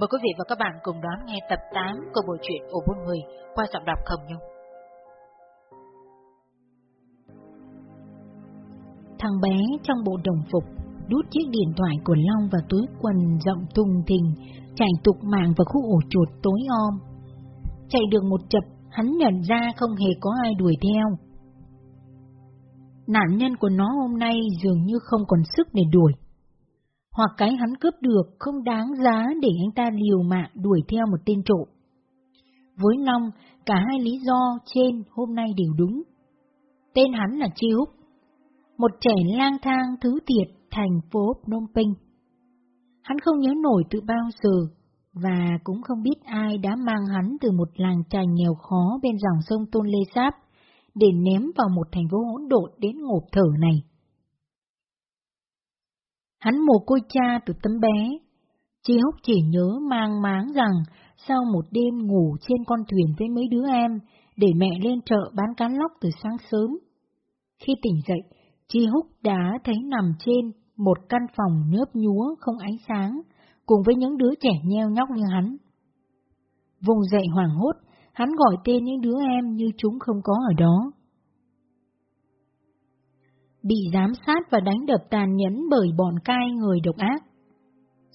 Mời quý vị và các bạn cùng đón nghe tập 8 của bộ truyện Ổ Bốn Người qua giọng đọc Khổng Nhung. Thằng bé trong bộ đồng phục đút chiếc điện thoại của Long vào túi quần rộng thùng thình, chạy tục mạng vào khu ổ chuột tối om. Chạy được một chập, hắn nhận ra không hề có ai đuổi theo. Nạn nhân của nó hôm nay dường như không còn sức để đuổi. Hoặc cái hắn cướp được không đáng giá để anh ta liều mạng đuổi theo một tên trộm. Với Long, cả hai lý do trên hôm nay đều đúng. Tên hắn là Chi Húc, một trẻ lang thang thứ thiệt thành phố Phnom Penh. Hắn không nhớ nổi từ bao giờ, và cũng không biết ai đã mang hắn từ một làng trài nghèo khó bên dòng sông Tôn Lê Sáp để ném vào một thành phố hỗn độn đến ngộp thở này. Hắn mồ côi cha từ tấm bé, Chi Húc chỉ nhớ mang máng rằng sau một đêm ngủ trên con thuyền với mấy đứa em, để mẹ lên chợ bán cá lóc từ sáng sớm. Khi tỉnh dậy, Chi Húc đã thấy nằm trên một căn phòng nhớp nhúa không ánh sáng, cùng với những đứa trẻ nheo nhóc như hắn. Vùng dậy hoảng hốt, hắn gọi tên những đứa em như chúng không có ở đó. Bị giám sát và đánh đập tàn nhẫn bởi bọn cai người độc ác.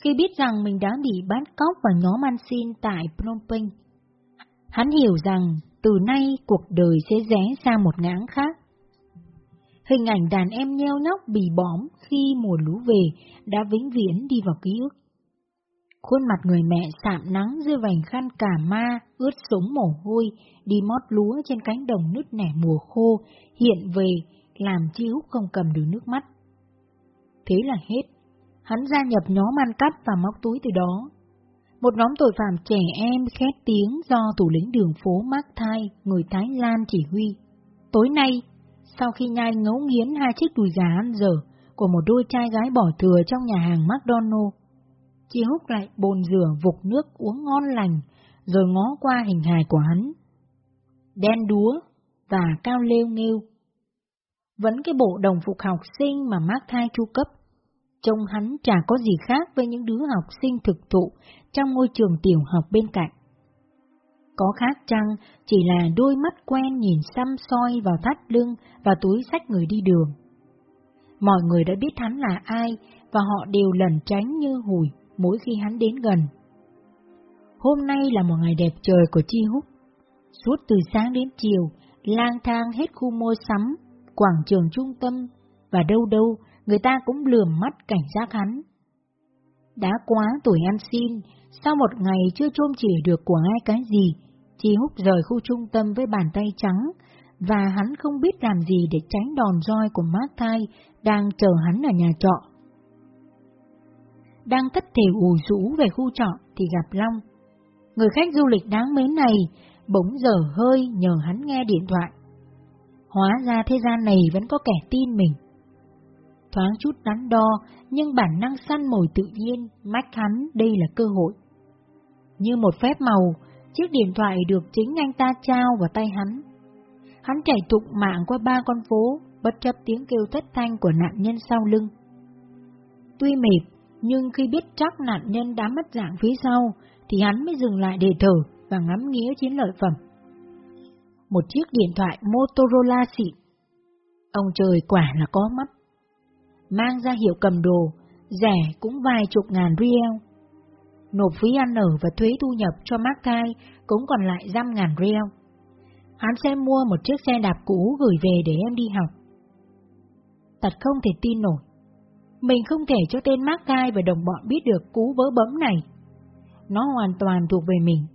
Khi biết rằng mình đã bị bắt cóc và nhóm ăn xin tại Phnom Penh, hắn hiểu rằng từ nay cuộc đời sẽ rẽ sang một ngãng khác. Hình ảnh đàn em nheo nhóc bị bóm khi mùa lũ về đã vĩnh viễn đi vào ký ức. Khuôn mặt người mẹ sạm nắng dưới vành khăn cà ma, ướt súng mồ hôi, đi mót lúa trên cánh đồng nứt nẻ mùa khô, hiện về, làm chi húc không cầm được nước mắt. Thế là hết. Hắn gia nhập nhóm ăn cắp và móc túi từ đó. Một nhóm tội phạm trẻ em khét tiếng do thủ lĩnh đường phố Mark Thai, người Thái Lan chỉ huy. Tối nay, sau khi nhai ngấu nghiến hai chiếc đùi gà ăn dở của một đôi trai gái bỏ thừa trong nhà hàng McDonald, chi húc lại bồn rửa vục nước uống ngon lành, rồi ngó qua hình hài của hắn. Đen đúa và cao lêu nghêu. Vẫn cái bộ đồng phục học sinh mà mác Thai chu cấp. Trông hắn chả có gì khác với những đứa học sinh thực thụ trong ngôi trường tiểu học bên cạnh. Có khác chăng chỉ là đôi mắt quen nhìn xăm soi vào thắt lưng và túi sách người đi đường. Mọi người đã biết hắn là ai và họ đều lẩn tránh như hùi mỗi khi hắn đến gần. Hôm nay là một ngày đẹp trời của Chi Húc. Suốt từ sáng đến chiều, lang thang hết khu mua sắm, quảng trường trung tâm, và đâu đâu người ta cũng lườm mắt cảnh giác hắn. Đã quá tuổi ăn xin, sau một ngày chưa trôm chỉ được của ai cái gì, Chi Húc rời khu trung tâm với bàn tay trắng, và hắn không biết làm gì để tránh đòn roi của Mark Thai đang chờ hắn ở nhà trọ. Đang thất thể ủ rũ về khu trọ thì gặp Long. Người khách du lịch đáng mến này bỗng dở hơi nhờ hắn nghe điện thoại. Hóa ra thế gian này vẫn có kẻ tin mình. Thoáng chút đắn đo, nhưng bản năng săn mồi tự nhiên, mách hắn đây là cơ hội. Như một phép màu, chiếc điện thoại được chính anh ta trao vào tay hắn. Hắn chạy tụng mạng qua ba con phố, bất chấp tiếng kêu thất thanh của nạn nhân sau lưng. Tuy mệt, nhưng khi biết chắc nạn nhân đã mất dạng phía sau, thì hắn mới dừng lại để thở và ngắm nghía chiến lợi phẩm. Một chiếc điện thoại Motorola xịn. Ông trời quả là có mắt. Mang ra hiệu cầm đồ, rẻ cũng vài chục ngàn riel. Nộp phí ăn ở và thuế thu nhập cho Mark Thai cũng còn lại dăm ngàn riel. Hắn sẽ mua một chiếc xe đạp cũ gửi về để em đi học. Thật không thể tin nổi. Mình không thể cho tên Mark Thai và đồng bọn biết được cú vỡ bấm này. Nó hoàn toàn thuộc về mình.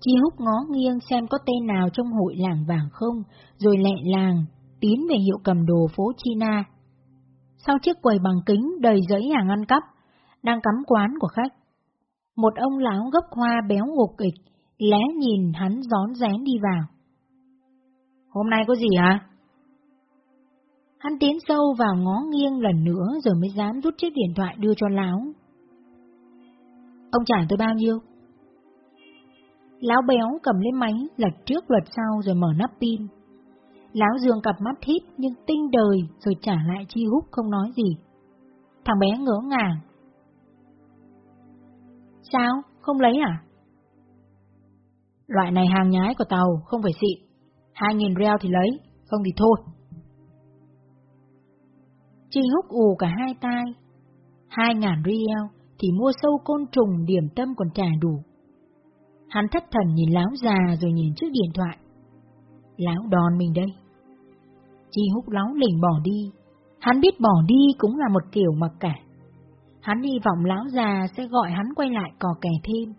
Chi húc ngó nghiêng xem có tên nào trong hội làng vàng không, rồi lẹ làng, tiến về hiệu cầm đồ phố China. Sau chiếc quầy bằng kính đầy giấy hàng ăn cắp, đang cắm quán của khách. Một ông lão gốc hoa béo ngục kịch, lé nhìn hắn gión rén đi vào. Hôm nay có gì hả? Hắn tiến sâu vào ngó nghiêng lần nữa rồi mới dám rút chiếc điện thoại đưa cho Láo. Ông trả tôi bao nhiêu? Lão béo cầm lên máy, lật trước lật sau rồi mở nắp pin. Lão dương cặp mắt hít nhưng tinh đời rồi trả lại chi húc không nói gì. Thằng bé ngỡ ngàng. Sao? Không lấy à? Loại này hàng nhái của tàu, không phải xịn. Hai nghìn reo thì lấy, không thì thôi. Chi húc ù cả hai tay. Hai ngàn reo thì mua sâu côn trùng điểm tâm còn trả đủ. Hắn thất thần nhìn láo già rồi nhìn chiếc điện thoại. Láo đòn mình đây. Chi húc láo lỉnh bỏ đi. Hắn biết bỏ đi cũng là một kiểu mặc cả. Hắn hy vọng lão già sẽ gọi hắn quay lại cò kè thêm.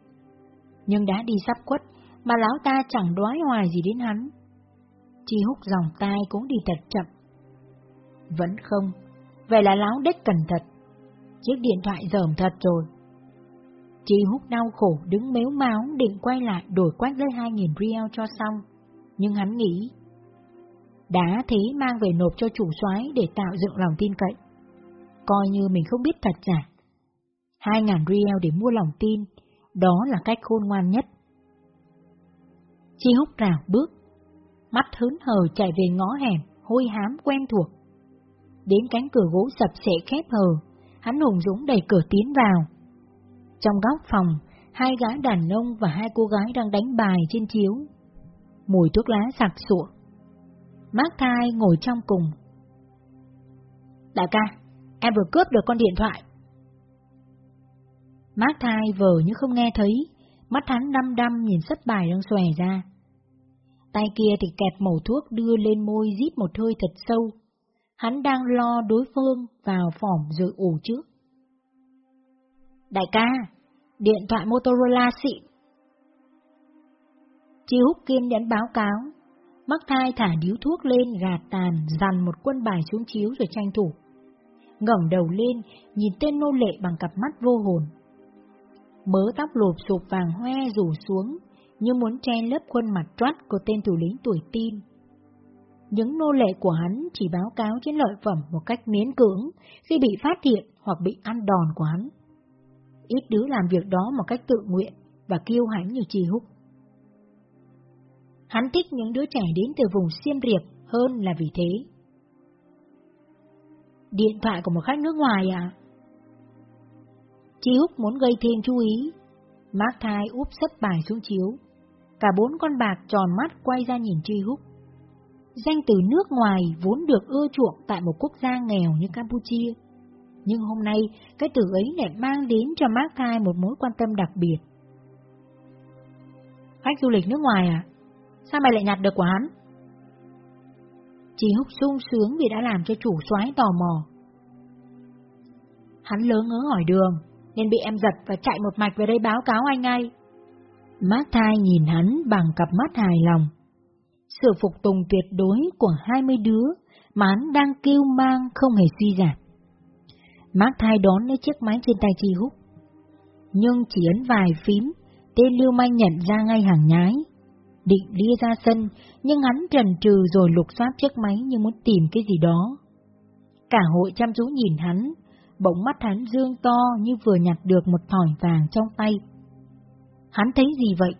Nhưng đã đi sắp quất, mà lão ta chẳng đoái hoài gì đến hắn. Chi húc dòng tai cũng đi thật chậm. Vẫn không, vậy là lão đếch cẩn thật. Chiếc điện thoại dởm thật rồi. Chi húc đau khổ đứng méo máu định quay lại đổi quát lấy hai nghìn riel cho xong. Nhưng hắn nghĩ, đã thế mang về nộp cho chủ soái để tạo dựng lòng tin cậy. Coi như mình không biết thật giả. 2.000 riel để mua lòng tin, đó là cách khôn ngoan nhất. Chi húc rào bước, mắt hớn hờ chạy về ngõ hẻm, hôi hám quen thuộc. Đến cánh cửa gỗ sập sệ khép hờ, hắn hùng dũng đẩy cửa tiến vào. Trong góc phòng, hai gã đàn ông và hai cô gái đang đánh bài trên chiếu. Mùi thuốc lá sặc sụa. Mark Thai ngồi trong cùng. Đại ca, em vừa cướp được con điện thoại. Mark Thai vờ như không nghe thấy, mắt hắn đăm đăm nhìn sấp bài đang xòe ra. Tay kia thì kẹp mẩu thuốc đưa lên môi rít một hơi thật sâu. Hắn đang lo đối phương vào phòng rồi ủ trước. Đại ca, điện thoại Motorola xịn. Chi húc kiên nhẫn báo cáo. Mắc thai thả điếu thuốc lên gạt tàn, dằn một quân bài xuống chiếu rồi tranh thủ. ngẩng đầu lên, nhìn tên nô lệ bằng cặp mắt vô hồn. Mớ tóc lộp sụp vàng hoe rủ xuống, như muốn che lớp khuôn mặt trót của tên thủ lĩnh tuổi tin. Những nô lệ của hắn chỉ báo cáo trên lợi phẩm một cách miễn cưỡng khi bị phát hiện hoặc bị ăn đòn của hắn. Ít đứa làm việc đó một cách tự nguyện và kiêu hãnh như Chi Húc. Hắn thích những đứa trẻ đến từ vùng xiêm riệp hơn là vì thế. Điện thoại của một khách nước ngoài à? Chi Húc muốn gây thêm chú ý. Mark Thai úp sấp bài xuống chiếu. Cả bốn con bạc tròn mắt quay ra nhìn Chi Húc. Danh từ nước ngoài vốn được ưa chuộng tại một quốc gia nghèo như Campuchia. Nhưng hôm nay, cái từ ấy lại mang đến cho Mark Thai một mối quan tâm đặc biệt. Khách du lịch nước ngoài à? Sao mày lại nhặt được của hắn? Chị Húc sung sướng vì đã làm cho chủ soái tò mò. Hắn lớn ngớ hỏi đường, nên bị em giật và chạy một mạch về đây báo cáo anh ngay. Mark Thai nhìn hắn bằng cặp mắt hài lòng. Sự phục tùng tuyệt đối của hai mươi đứa mà hắn đang kêu mang không hề suy giảm. Mác Thai đón lấy chiếc máy trên tay Chi Húc. Nhưng chỉ ấn vài phím, tên Lưu Manh nhận ra ngay hàng nhái. Định lia ra sân, nhưng hắn trần trừ rồi lục soát chiếc máy như muốn tìm cái gì đó. Cả hội chăm chú nhìn hắn, bỗng mắt hắn dương to như vừa nhặt được một thỏi vàng trong tay. Hắn thấy gì vậy?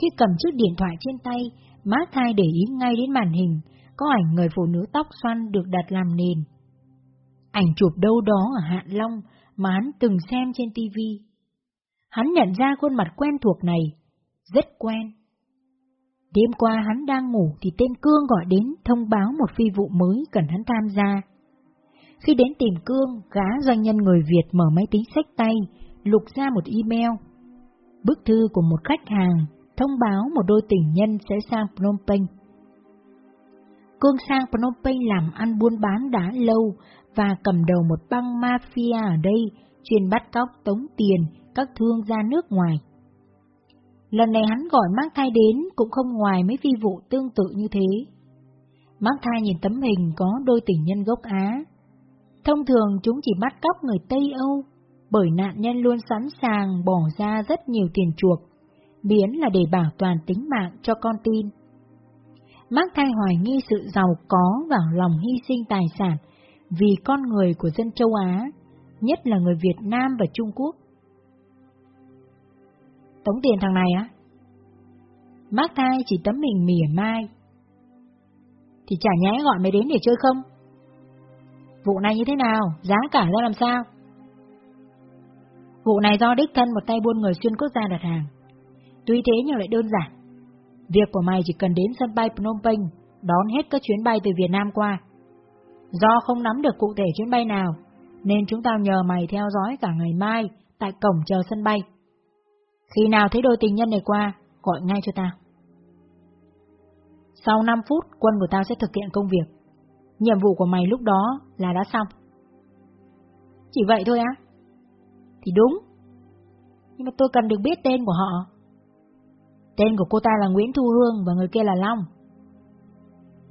Khi cầm chiếc điện thoại trên tay, Mác Thai để ý ngay đến màn hình, có ảnh người phụ nữ tóc xoăn được đặt làm nền. Ảnh chụp đâu đó ở Hạ Long mà hắn từng xem trên TV. Hắn nhận ra khuôn mặt quen thuộc này, rất quen. Đêm qua hắn đang ngủ thì tên Cương gọi đến thông báo một phi vụ mới cần hắn tham gia. Khi đến tìm Cương, gã doanh nhân người Việt mở máy tính sách tay, lục ra một email. Bức thư của một khách hàng thông báo một đôi tình nhân sẽ sang Phnom Penh. Cương sang Phnom Penh làm ăn buôn bán đã lâu và cầm đầu một băng mafia ở đây, chuyên bắt cóc tống tiền các thương gia nước ngoài. Lần này hắn gọi Mark Thai đến cũng không ngoài mấy phi vụ tương tự như thế. Mark Thai nhìn tấm hình có đôi tình nhân gốc Á. Thông thường chúng chỉ bắt cóc người Tây Âu, bởi nạn nhân luôn sẵn sàng bỏ ra rất nhiều tiền chuộc, biến là để bảo toàn tính mạng cho con tin. Mark Thai hoài nghi sự giàu có và lòng hy sinh tài sản vì con người của dân châu Á, nhất là người Việt Nam và Trung Quốc. Tống tiền thằng này á? mác thai chỉ tấm mình mỉa mai. Thì chả nhẽ gọi mày đến để chơi không? Vụ này như thế nào? Giá cả ra làm sao? Vụ này do đích thân một tay buôn người xuyên quốc gia đặt hàng. Tuy thế nhưng lại đơn giản. Việc của mày chỉ cần đến sân bay Phnom Penh, đón hết các chuyến bay từ Việt Nam qua. Do không nắm được cụ thể chuyến bay nào, nên chúng tao nhờ mày theo dõi cả ngày mai tại cổng chờ sân bay. Khi nào thấy đôi tình nhân này qua, gọi ngay cho tao. Sau 5 phút, quân của tao sẽ thực hiện công việc. Nhiệm vụ của mày lúc đó là đã xong. Chỉ vậy thôi á? Thì đúng. Nhưng mà tôi cần được biết tên của họ. Tên của cô ta là Nguyễn Thu Hương và người kia là Long.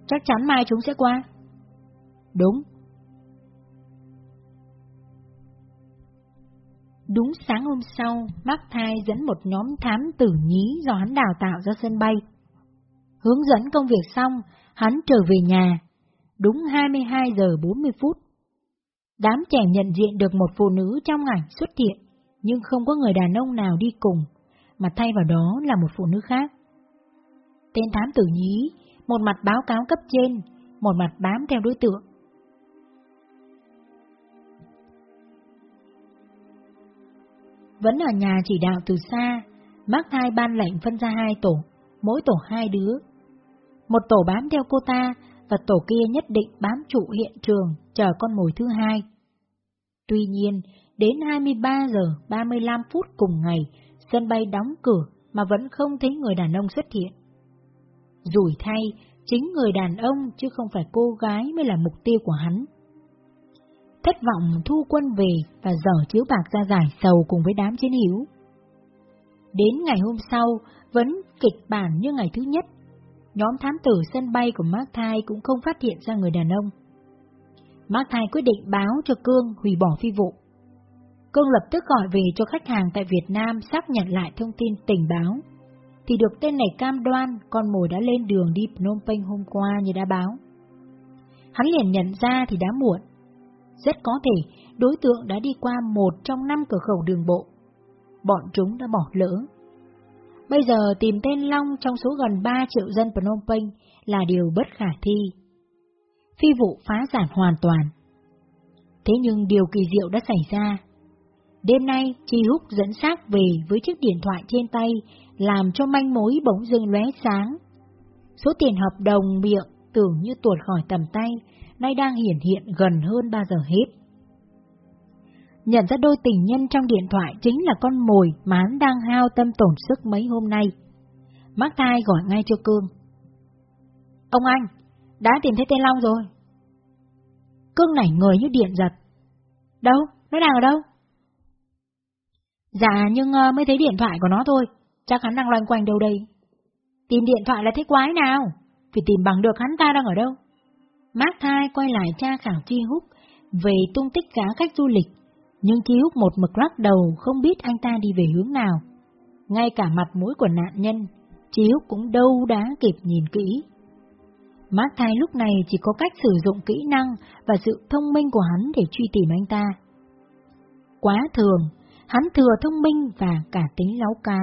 Chắc chắn mai chúng sẽ qua. Đúng. Đúng sáng hôm sau, Mark Thai dẫn một nhóm thám tử nhí do hắn đào tạo ra sân bay. Hướng dẫn công việc xong, hắn trở về nhà. Đúng 22 giờ 40 phút. Đám trẻ nhận diện được một phụ nữ trong ảnh xuất hiện, nhưng không có người đàn ông nào đi cùng, mà thay vào đó là một phụ nữ khác. Tên thám tử nhí, một mặt báo cáo cấp trên, một mặt bám theo đối tượng. Vẫn ở nhà chỉ đạo từ xa, Mark hai ban lệnh phân ra hai tổ, mỗi tổ hai đứa. Một tổ bám theo cô ta, và tổ kia nhất định bám trụ hiện trường, chờ con mồi thứ hai. Tuy nhiên, đến 23 giờ 35 phút cùng ngày, sân bay đóng cửa mà vẫn không thấy người đàn ông xuất hiện. Rủi thay, chính người đàn ông chứ không phải cô gái mới là mục tiêu của hắn. Thất vọng thu quân về và dở chiếu bạc ra giải sầu cùng với đám chiến hữu. Đến ngày hôm sau, vẫn kịch bản như ngày thứ nhất, nhóm thám tử sân bay của Mark Thai cũng không phát hiện ra người đàn ông. Mark Thai quyết định báo cho Cương hủy bỏ phi vụ. Cương lập tức gọi về cho khách hàng tại Việt Nam xác nhận lại thông tin tình báo. Thì được tên này cam đoan con mồi đã lên đường đi Phnom Penh hôm qua như đã báo. Hắn liền nhận ra thì đã muộn. Rất có thể đối tượng đã đi qua một trong năm cửa khẩu đường bộ. Bọn chúng đã bỏ lỡ. Bây giờ tìm tên Long trong số gần 3 triệu dân Phnom Penh là điều bất khả thi. Phi vụ phá sản hoàn toàn. Thế nhưng điều kỳ diệu đã xảy ra. Đêm nay, Chi Húc dẫn xác về với chiếc điện thoại trên tay, làm cho manh mối bỗng dưng lóe sáng. Số tiền hợp đồng miệng tưởng như tuột khỏi tầm tay, nay đang hiển hiện gần hơn bao giờ hết. Nhận ra đôi tình nhân trong điện thoại chính là con mồi mà hắn đang hao tâm tổn sức mấy hôm nay. mắc tai gọi ngay cho Cương. Ông anh, đã tìm thấy tên Long rồi. Cương nảy người như điện giật. Đâu? Nó đang ở đâu? Dạ, nhưng uh, mới thấy điện thoại của nó thôi. Chắc hắn đang loanh quanh đâu đây. Tìm điện thoại là thế quái nào? Phải tìm bằng được hắn ta đang ở đâu. Mát thai quay lại tra khảo Chi Húc về tung tích gã khách du lịch nhưng Chi Húc một mực lắc đầu không biết anh ta đi về hướng nào. Ngay cả mặt mũi của nạn nhân, Chi Húc cũng đâu đá kịp nhìn kỹ. Mát Thai lúc này chỉ có cách sử dụng kỹ năng và sự thông minh của hắn để truy tìm anh ta. Quá thường, hắn thừa thông minh và cả tính láo cá.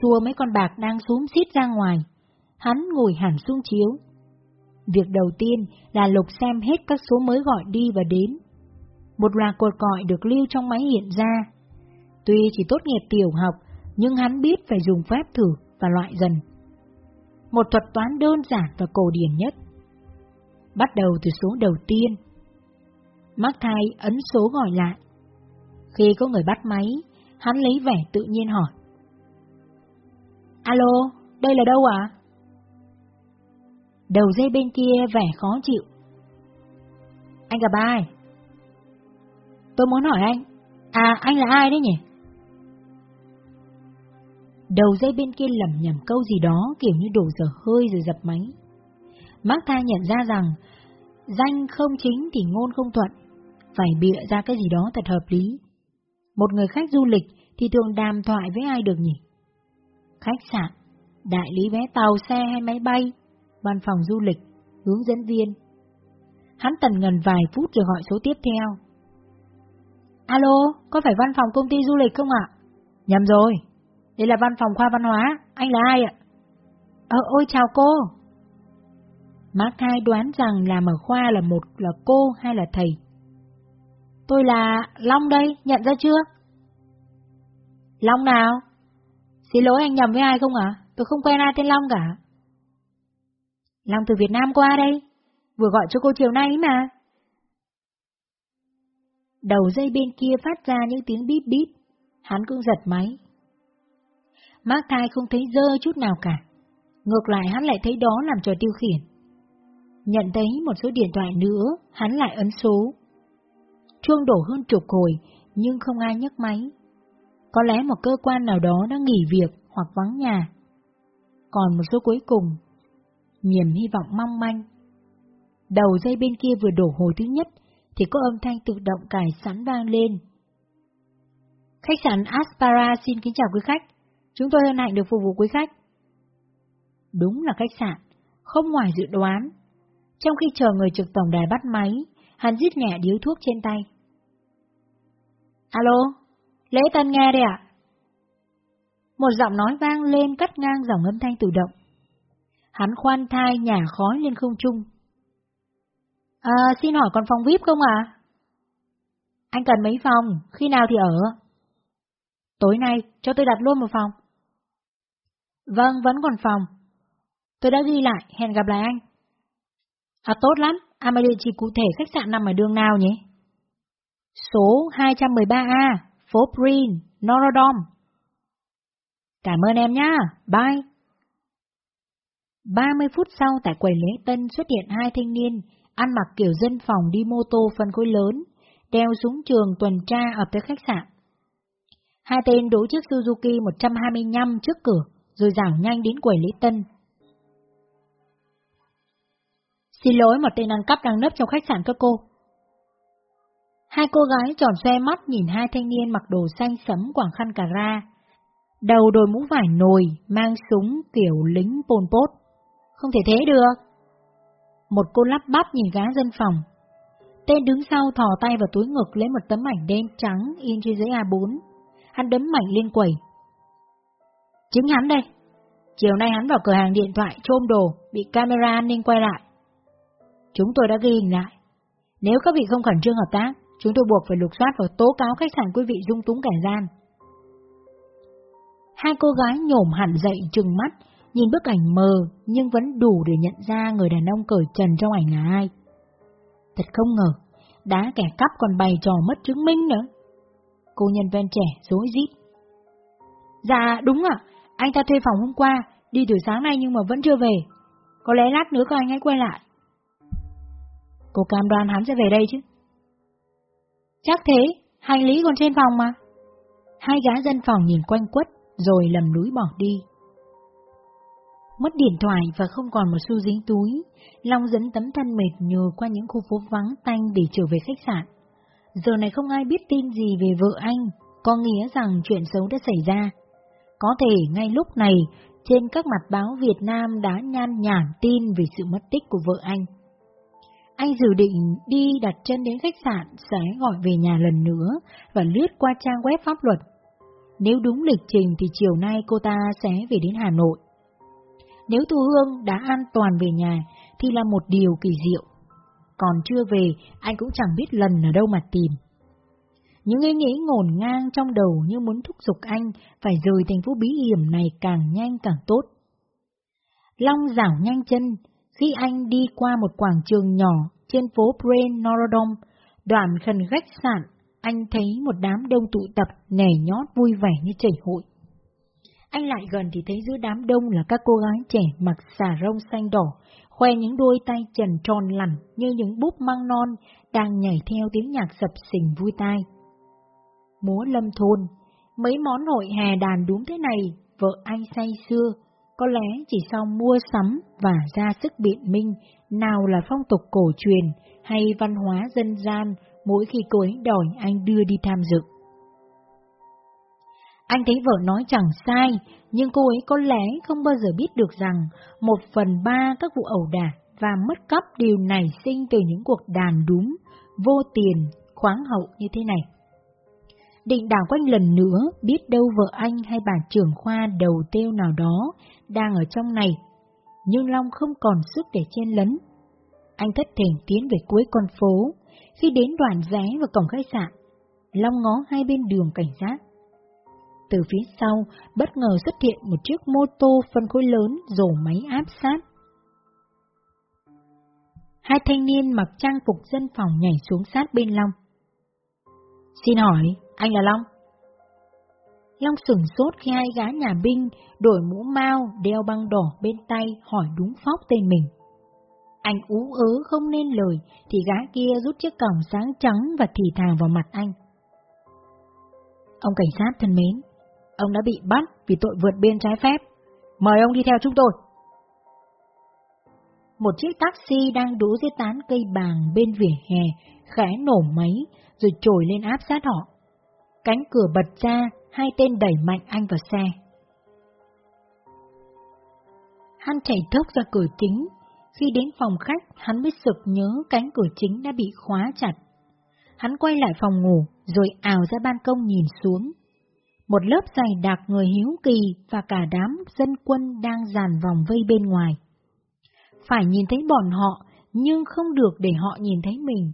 Xua mấy con bạc đang xuống xít ra ngoài, hắn ngồi hẳn xuống chiếu. Việc đầu tiên là lục xem hết các số mới gọi đi và đến một loạt cuộc gọi được lưu trong máy hiện ra. Tuy chỉ tốt nghiệp tiểu học, nhưng hắn biết phải dùng phép thử và loại dần. Một thuật toán đơn giản và cổ điển nhất. Bắt đầu từ số đầu tiên. Mark Thai ấn số gọi lại. Khi có người bắt máy, hắn lấy vẻ tự nhiên hỏi. Alo, đây là đâu ạ? À? Đầu dây bên kia vẻ khó chịu. Anh gặp ai? Tôi muốn hỏi anh, à anh là ai đấy nhỉ? Đầu dây bên kia lầm nhầm câu gì đó kiểu như đổ dở hơi rồi dập máy. Mark Tha nhận ra rằng, danh không chính thì ngôn không thuận, phải bịa ra cái gì đó thật hợp lý. Một người khách du lịch thì thường đàm thoại với ai được nhỉ? Khách sạn, đại lý vé tàu, xe hay máy bay, văn phòng du lịch, hướng dẫn viên. Hắn tần ngần vài phút rồi gọi số tiếp theo. Alo, có phải văn phòng công ty du lịch không ạ? Nhầm rồi, đây là văn phòng khoa văn hóa, anh là ai ạ? Ờ, ôi chào cô. Mark hai đoán rằng làm ở khoa là một là cô hay là thầy. Tôi là Long đây, nhận ra chưa? Long nào? Xin lỗi anh nhầm với ai không ạ? Tôi không quen ai tên Long cả. Long từ Việt Nam qua đây, vừa gọi cho cô chiều nay mà. Đầu dây bên kia phát ra những tiếng bíp bíp, hắn cũng giật máy. Mark thai không thấy dơ chút nào cả, ngược lại hắn lại thấy đó làm trò tiêu khiển. Nhận thấy một số điện thoại nữa, hắn lại ấn số. Chuông đổ hơn chục hồi, nhưng không ai nhấc máy. Có lẽ một cơ quan nào đó đã nghỉ việc hoặc vắng nhà. Còn một số cuối cùng, niềm hy vọng mong manh. Đầu dây bên kia vừa đổ hồi thứ nhất, thì có âm thanh tự động cài sẵn vang lên. Khách sạn Aspara xin kính chào quý khách. Chúng tôi hân hạnh được phục vụ quý khách. Đúng là khách sạn, không ngoài dự đoán. Trong khi chờ người trực tổng đài bắt máy, hắn giết nhẹ điếu thuốc trên tay. Alo, Lễ Tân nghe đây ạ. Một giọng nói vang lên cắt ngang dòng âm thanh tự động. Hắn khoan thai nhả khói lên không trung. À, xin hỏi còn phòng VIP không ạ? Anh cần mấy phòng, khi nào thì ở? Tối nay, cho tôi đặt luôn một phòng. Vâng, vẫn còn phòng. Tôi đã ghi lại, hẹn gặp lại anh. À tốt lắm, à mà địa chỉ cụ thể khách sạn nằm ở đường nào nhỉ? Số 213A, phố Green, Norodom. Cảm ơn em nhá, bye. 30 phút sau tại quầy lễ tân xuất hiện hai thanh niên, ăn mặc kiểu dân phòng đi mô tô phân khối lớn, đeo súng trường tuần tra ở tới khách sạn. Hai tên đỗ chiếc Suzuki 125 trước cửa, rồi rảo nhanh đến quầy lễ tân. Xin lỗi một tên ăn cắp đang nấp trong khách sạn các cô. Hai cô gái tròn xoe mắt nhìn hai thanh niên mặc đồ xanh sẫm quảng khăn cà ra. Đầu đội mũ vải nồi, mang súng kiểu lính pol pot. Không thể thế được. Một cô lắp bắp nhìn gã dân phòng. Tên đứng sau thò tay vào túi ngực lấy một tấm ảnh đen trắng in trên giấy A4. Hắn đấm mạnh lên quầy. Chính hắn đây. Chiều nay hắn vào cửa hàng điện thoại trôm đồ, bị camera an ninh quay lại. Chúng tôi đã ghi hình lại. Nếu các vị không khẩn trương hợp tác, chúng tôi buộc phải lục soát và tố cáo khách sạn quý vị dung túng kẻ gian. Hai cô gái nhổm hẳn dậy trừng mắt, nhìn bức ảnh mờ nhưng vẫn đủ để nhận ra người đàn ông cởi trần trong ảnh là ai. Thật không ngờ, đá kẻ cắp còn bày trò mất chứng minh nữa. Cô nhân viên trẻ dối rít. Dạ đúng ạ, anh ta thuê phòng hôm qua, đi từ sáng nay nhưng mà vẫn chưa về. Có lẽ lát nữa các anh hãy quay lại. Cô cam đoan hắn sẽ về đây chứ. Chắc thế, hành lý còn trên phòng mà. Hai gã dân phòng nhìn quanh quất, rồi lầm núi bỏ đi. Mất điện thoại và không còn một xu dính túi, Long dẫn tấm thân mệt nhờ qua những khu phố vắng tanh để trở về khách sạn. Giờ này không ai biết tin gì về vợ anh, có nghĩa rằng chuyện xấu đã xảy ra. Có thể ngay lúc này, trên các mặt báo Việt Nam đã nhan nhản tin về sự mất tích của vợ anh. Anh dự định đi đặt chân đến khách sạn sẽ gọi về nhà lần nữa và lướt qua trang web pháp luật. Nếu đúng lịch trình thì chiều nay cô ta sẽ về đến Hà Nội. Nếu Thu Hương đã an toàn về nhà thì là một điều kỳ diệu. Còn chưa về, anh cũng chẳng biết lần ở đâu mà tìm. Những ý nghĩ ngổn ngang trong đầu như muốn thúc giục anh phải rời thành phố bí hiểm này càng nhanh càng tốt. Long rảo nhanh chân, khi anh đi qua một quảng trường nhỏ trên phố Brain Norodom, đoạn gần khách sạn, anh thấy một đám đông tụ tập nhảy nhót vui vẻ như chảy hội. Anh lại gần thì thấy giữa đám đông là các cô gái trẻ mặc xà rông xanh đỏ, khoe những đôi tay trần tròn lằn như những búp măng non đang nhảy theo tiếng nhạc sập sình vui tai. Múa lâm thôn, mấy món hội hè đàn đúng thế này, vợ anh say xưa, có lẽ chỉ sau mua sắm và ra sức biện minh nào là phong tục cổ truyền hay văn hóa dân gian mỗi khi cô ấy đòi anh đưa đi tham dự. Anh thấy vợ nói chẳng sai, nhưng cô ấy có lẽ không bao giờ biết được rằng một phần ba các vụ ẩu đả và mất cắp đều nảy sinh từ những cuộc đàn đúng, vô tiền, khoáng hậu như thế này. Định đảo quanh lần nữa, biết đâu vợ anh hay bà trưởng khoa đầu tiêu nào đó đang ở trong này, nhưng Long không còn sức để chen lấn. Anh thất thỉnh tiến về cuối con phố, khi đến đoạn rẽ vào cổng khách sạn, Long ngó hai bên đường cảnh giác. Từ phía sau, bất ngờ xuất hiện một chiếc mô tô phân khối lớn rổ máy áp sát. Hai thanh niên mặc trang phục dân phòng nhảy xuống sát bên Long. Xin hỏi, anh là Long? Long sửng sốt khi hai gã nhà binh đổi mũ mau đeo băng đỏ bên tay hỏi đúng phóc tên mình. Anh ú ớ không nên lời thì gã kia rút chiếc còng sáng trắng và thì thào vào mặt anh. Ông cảnh sát thân mến, ông đã bị bắt vì tội vượt biên trái phép. Mời ông đi theo chúng tôi. Một chiếc taxi đang đỗ dưới tán cây bàng bên vỉa hè, khẽ nổ máy, rồi trồi lên áp sát họ. Cánh cửa bật ra, hai tên đẩy mạnh anh vào xe. Hắn chạy thốc ra cửa chính, khi đến phòng khách hắn mới sực nhớ cánh cửa chính đã bị khóa chặt. Hắn quay lại phòng ngủ, rồi ảo ra ban công nhìn xuống. Một lớp dày đặc người hiếu kỳ và cả đám dân quân đang dàn vòng vây bên ngoài. Phải nhìn thấy bọn họ, nhưng không được để họ nhìn thấy mình.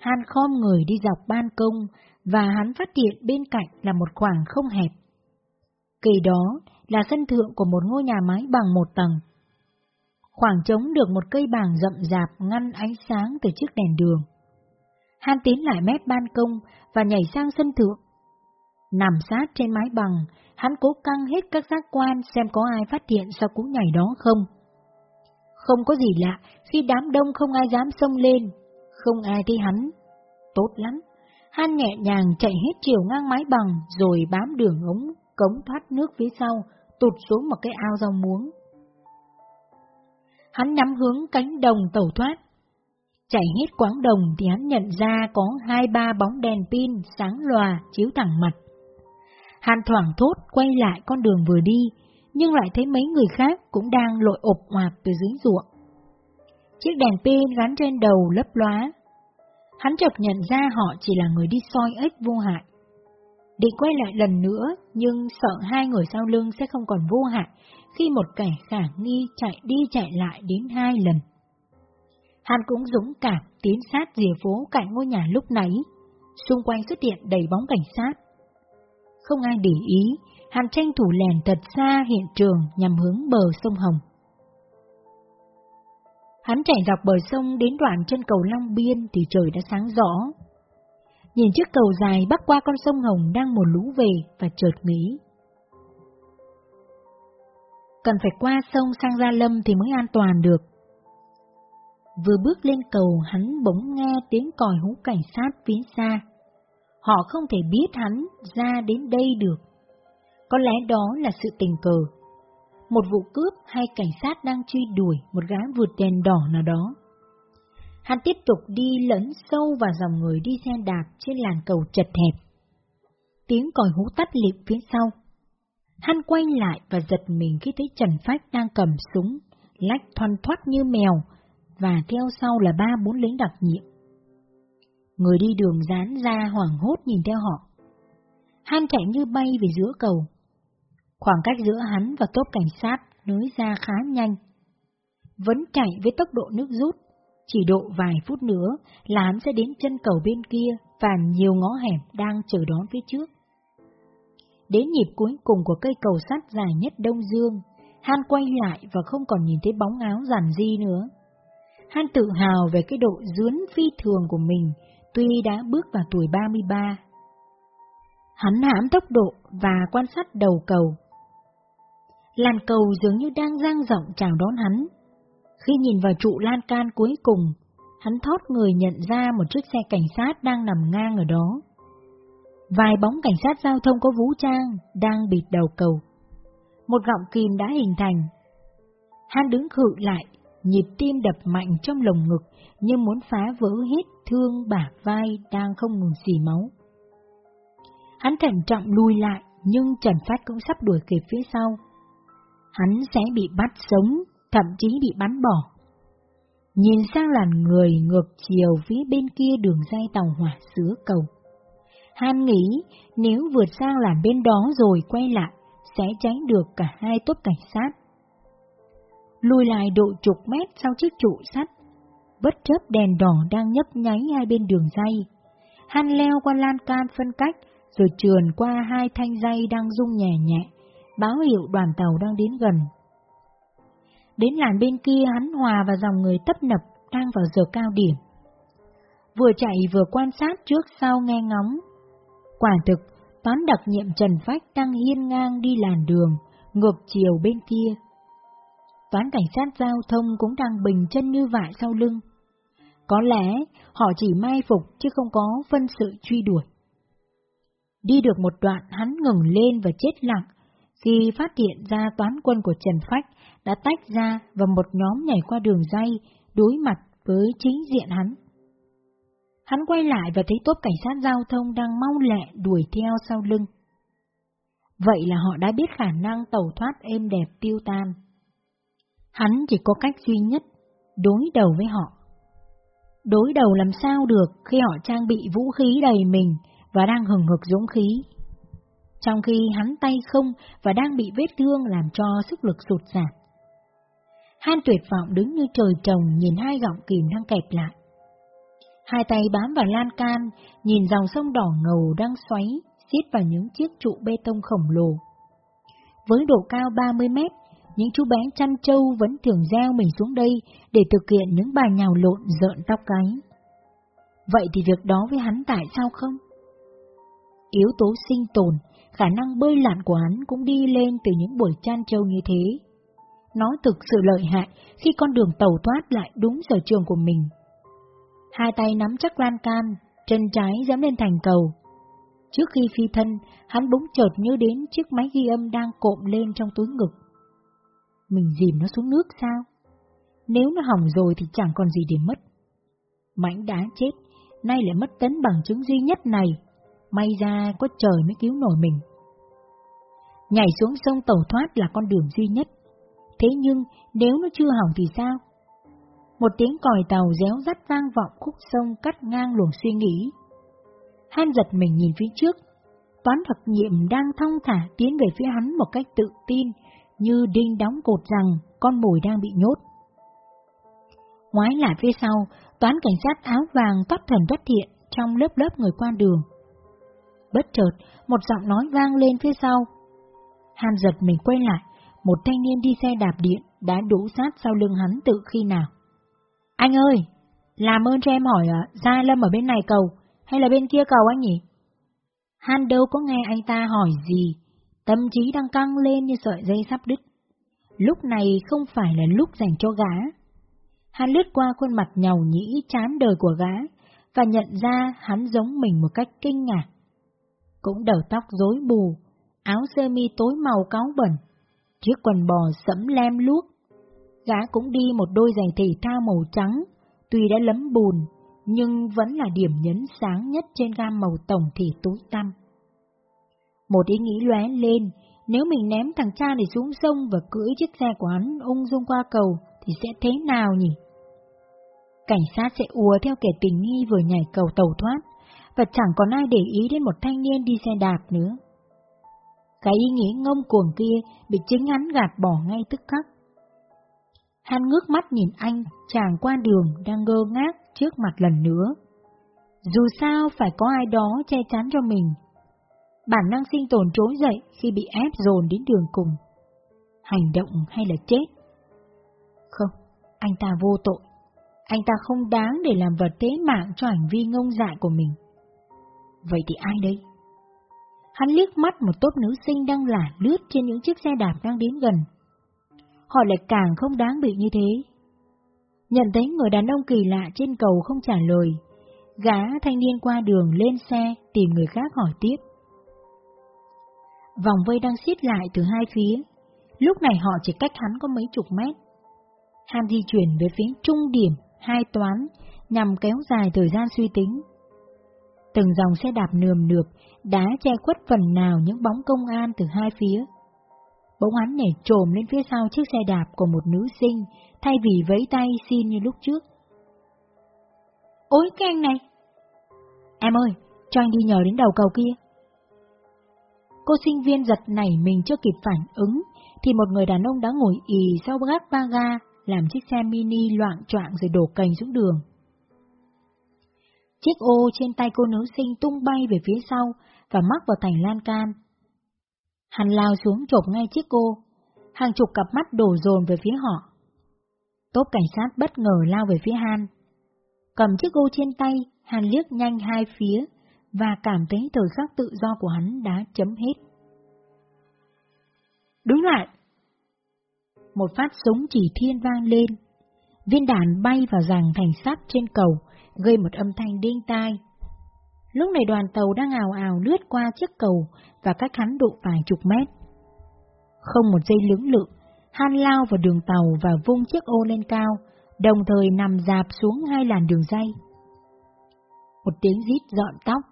Han khom người đi dọc ban công, và hắn phát hiện bên cạnh là một khoảng không hẹp. Kỳ đó là sân thượng của một ngôi nhà mái bằng một tầng. Khoảng trống được một cây bàng rậm rạp ngăn ánh sáng từ chiếc đèn đường. Han tiến lại mép ban công và nhảy sang sân thượng. Nằm sát trên mái bằng, hắn cố căng hết các giác quan xem có ai phát hiện sau cú nhảy đó không. Không có gì lạ khi đám đông không ai dám xông lên, không ai thấy hắn. Tốt lắm, hắn nhẹ nhàng chạy hết chiều ngang mái bằng rồi bám đường ống, cống thoát nước phía sau, tụt xuống một cái ao rau muống. Hắn nắm hướng cánh đồng tàu thoát. Chạy hết quãng đồng thì hắn nhận ra có hai ba bóng đèn pin sáng lòa chiếu thẳng mặt. Hắn thoảng thốt quay lại con đường vừa đi, nhưng lại thấy mấy người khác cũng đang lội ộp ngoạp từ dưới ruộng. Chiếc đèn pin gắn trên đầu lấp lóa, Hắn chợt nhận ra họ chỉ là người đi soi ếch vô hại. Định quay lại lần nữa, nhưng sợ hai người sau lưng sẽ không còn vô hại khi một kẻ khả nghi chạy đi chạy lại đến hai lần. Hắn cũng dũng cảm tiến sát rìa phố cạnh ngôi nhà lúc nãy, xung quanh xuất hiện đầy bóng cảnh sát. Không ai để ý, hắn tranh thủ lèn thật xa hiện trường nhằm hướng bờ sông Hồng. Hắn chạy dọc bờ sông đến đoạn chân cầu Long Biên thì trời đã sáng rõ. Nhìn chiếc cầu dài bắc qua con sông Hồng đang một lũ về và chợt nghĩ. Cần phải qua sông sang Gia Lâm thì mới an toàn được. Vừa bước lên cầu hắn bỗng nghe tiếng còi hú cảnh sát phía xa. Họ không thể biết hắn ra đến đây được. Có lẽ đó là sự tình cờ một vụ cướp hay cảnh sát đang truy đuổi một gã vượt đèn đỏ nào đó. Hắn tiếp tục đi lẫn sâu vào dòng người đi xe đạp trên làn cầu chật hẹp. Tiếng còi hú tắt liệt phía sau. Hắn quay lại và giật mình khi thấy Trần Phách đang cầm súng, lách thoăn thoát như mèo, và theo sau là ba bốn lính đặc nhiệm. Người đi đường dán ra hoảng hốt nhìn theo họ. Han chạy như bay về giữa cầu, Khoảng cách giữa hắn và tốp cảnh sát nới ra khá nhanh. Vẫn chạy với tốc độ nước rút, chỉ độ vài phút nữa là hắn sẽ đến chân cầu bên kia và nhiều ngõ hẻm đang chờ đón phía trước. Đến nhịp cuối cùng của cây cầu sắt dài nhất Đông Dương, Han quay lại và không còn nhìn thấy bóng áo giản di nữa. Han tự hào về cái độ dướn phi thường của mình, tuy đã bước vào tuổi 33. Hắn hãm tốc độ và quan sát đầu cầu, Làn cầu dường như đang dang rộng chào đón hắn. Khi nhìn vào trụ lan can cuối cùng, hắn thót người nhận ra một chiếc xe cảnh sát đang nằm ngang ở đó. Vài bóng cảnh sát giao thông có vũ trang đang bịt đầu cầu. Một gọng kìm đã hình thành. Hắn đứng khự lại, nhịp tim đập mạnh trong lồng ngực như muốn phá vỡ hết thương bả vai đang không ngừng xì máu. Hắn thận trọng lùi lại, nhưng Trần Phát cũng sắp đuổi kịp phía sau hắn sẽ bị bắt sống, thậm chí bị bắn bỏ. Nhìn sang làn người ngược chiều phía bên kia đường dây tàu hỏa sứa cầu. hắn nghĩ nếu vượt sang làn bên đó rồi quay lại, sẽ tránh được cả hai tốp cảnh sát. Lùi lại độ chục mét sau chiếc trụ sắt, bất chấp đèn đỏ đang nhấp nháy hai bên đường dây. Han leo qua lan can phân cách, rồi trườn qua hai thanh dây đang rung nhẹ nhẹ, báo hiệu đoàn tàu đang đến gần. Đến làn bên kia hắn hòa vào dòng người tấp nập đang vào giờ cao điểm. Vừa chạy vừa quan sát trước sau nghe ngóng. Quả thực, toán đặc nhiệm Trần Phách đang hiên ngang đi làn đường, ngược chiều bên kia. Toán cảnh sát giao thông cũng đang bình chân như vải sau lưng. Có lẽ họ chỉ mai phục chứ không có phân sự truy đuổi. Đi được một đoạn, hắn ngừng lên và chết lặng khi phát hiện ra toán quân của Trần Phách đã tách ra và một nhóm nhảy qua đường dây đối mặt với chính diện hắn. Hắn quay lại và thấy tốp cảnh sát giao thông đang mau lẹ đuổi theo sau lưng. Vậy là họ đã biết khả năng tàu thoát êm đẹp tiêu tan. Hắn chỉ có cách duy nhất, đối đầu với họ. Đối đầu làm sao được khi họ trang bị vũ khí đầy mình và đang hừng hực dũng khí. Trong khi hắn tay không và đang bị vết thương làm cho sức lực sụt giảm. Han tuyệt vọng đứng như trời trồng nhìn hai gọng kìm đang kẹp lại. Hai tay bám vào lan can, nhìn dòng sông đỏ ngầu đang xoáy, xiết vào những chiếc trụ bê tông khổng lồ. Với độ cao 30 mét, những chú bé chăn trâu vẫn thường gieo mình xuống đây để thực hiện những bài nhào lộn rợn tóc cái. Vậy thì việc đó với hắn tại sao không? Yếu tố sinh tồn, khả năng bơi lặn của hắn cũng đi lên từ những buổi chăn trâu như thế. Nó thực sự lợi hại khi con đường tàu thoát lại đúng giờ trường của mình. Hai tay nắm chắc lan can, chân trái dẫm lên thành cầu. Trước khi phi thân, hắn bỗng chợt nhớ đến chiếc máy ghi âm đang cộm lên trong túi ngực. Mình dìm nó xuống nước sao? Nếu nó hỏng rồi thì chẳng còn gì để mất. Mảnh đá chết, nay lại mất tấn bằng chứng duy nhất này. May ra có trời mới cứu nổi mình. Nhảy xuống sông tàu thoát là con đường duy nhất. Thế nhưng nếu nó chưa hỏng thì sao? Một tiếng còi tàu réo rắt vang vọng khúc sông cắt ngang luồng suy nghĩ. Han giật mình nhìn phía trước, toán thuật nhiệm đang thong thả tiến về phía hắn một cách tự tin, như đinh đóng cột rằng con mồi đang bị nhốt. Ngoái lại phía sau, toán cảnh sát áo vàng toát thần bất thiện trong lớp lớp người qua đường. Bất chợt, một giọng nói vang lên phía sau. Han giật mình quay lại, một thanh niên đi xe đạp điện đã đổ sát sau lưng hắn từ khi nào. Anh ơi, làm ơn cho em hỏi à, Gia Lâm ở bên này cầu, hay là bên kia cầu anh nhỉ? Han đâu có nghe anh ta hỏi gì, tâm trí đang căng lên như sợi dây sắp đứt. Lúc này không phải là lúc dành cho gá. hắn lướt qua khuôn mặt nhàu nhĩ chán đời của gá, và nhận ra hắn giống mình một cách kinh ngạc. Cũng đầu tóc rối bù, áo sơ mi tối màu cáo bẩn, chiếc quần bò sẫm lem luốc. Gã cũng đi một đôi giày thể thao màu trắng, tuy đã lấm bùn, nhưng vẫn là điểm nhấn sáng nhất trên gam màu tổng thể tối tăm. Một ý nghĩ lóe lên, nếu mình ném thằng cha này xuống sông và cưỡi chiếc xe của hắn ung dung qua cầu, thì sẽ thế nào nhỉ? Cảnh sát sẽ ùa theo kẻ tình nghi vừa nhảy cầu tàu thoát, và chẳng còn ai để ý đến một thanh niên đi xe đạp nữa. Cái ý nghĩ ngông cuồng kia bị chính hắn gạt bỏ ngay tức khắc. Hắn ngước mắt nhìn anh, chàng qua đường đang ngơ ngác trước mặt lần nữa. Dù sao phải có ai đó che chắn cho mình. Bản năng sinh tồn trốn dậy khi bị ép dồn đến đường cùng. Hành động hay là chết? Không, anh ta vô tội. Anh ta không đáng để làm vật tế mạng cho hành vi ngông dại của mình. Vậy thì ai đây? Hắn liếc mắt một tốp nữ sinh đang lả lướt trên những chiếc xe đạp đang đến gần. Họ lại càng không đáng bị như thế. Nhận thấy người đàn ông kỳ lạ trên cầu không trả lời, gã thanh niên qua đường lên xe tìm người khác hỏi tiếp. Vòng vây đang xiết lại từ hai phía, lúc này họ chỉ cách hắn có mấy chục mét. Han di chuyển về phía trung điểm, hai toán, nhằm kéo dài thời gian suy tính. Từng dòng xe đạp nườm nượp đã che khuất phần nào những bóng công an từ hai phía. Bỗng hắn nhảy trồm lên phía sau chiếc xe đạp của một nữ sinh, thay vì vẫy tay xin như lúc trước. Ôi cái anh này! Em ơi, cho anh đi nhờ đến đầu cầu kia. Cô sinh viên giật nảy mình chưa kịp phản ứng, thì một người đàn ông đã ngồi ì sau gác ba ga, làm chiếc xe mini loạn choạng rồi đổ cành xuống đường. Chiếc ô trên tay cô nữ sinh tung bay về phía sau, và mắc vào thành lan can. Hắn lao xuống chộp ngay chiếc cô, hàng chục cặp mắt đổ dồn về phía họ. Tốp cảnh sát bất ngờ lao về phía Han. Cầm chiếc ô trên tay, Han liếc nhanh hai phía và cảm thấy thời khắc tự do của hắn đã chấm hết. Đứng lại! Một phát súng chỉ thiên vang lên. Viên đạn bay vào ràng thành sắt trên cầu, gây một âm thanh đinh tai. Lúc này đoàn tàu đang ào ào lướt qua chiếc cầu và cách hắn độ vài chục mét. Không một giây lưỡng lự, Han lao vào đường tàu và vung chiếc ô lên cao, đồng thời nằm dạp xuống hai làn đường dây. Một tiếng rít dọn tóc,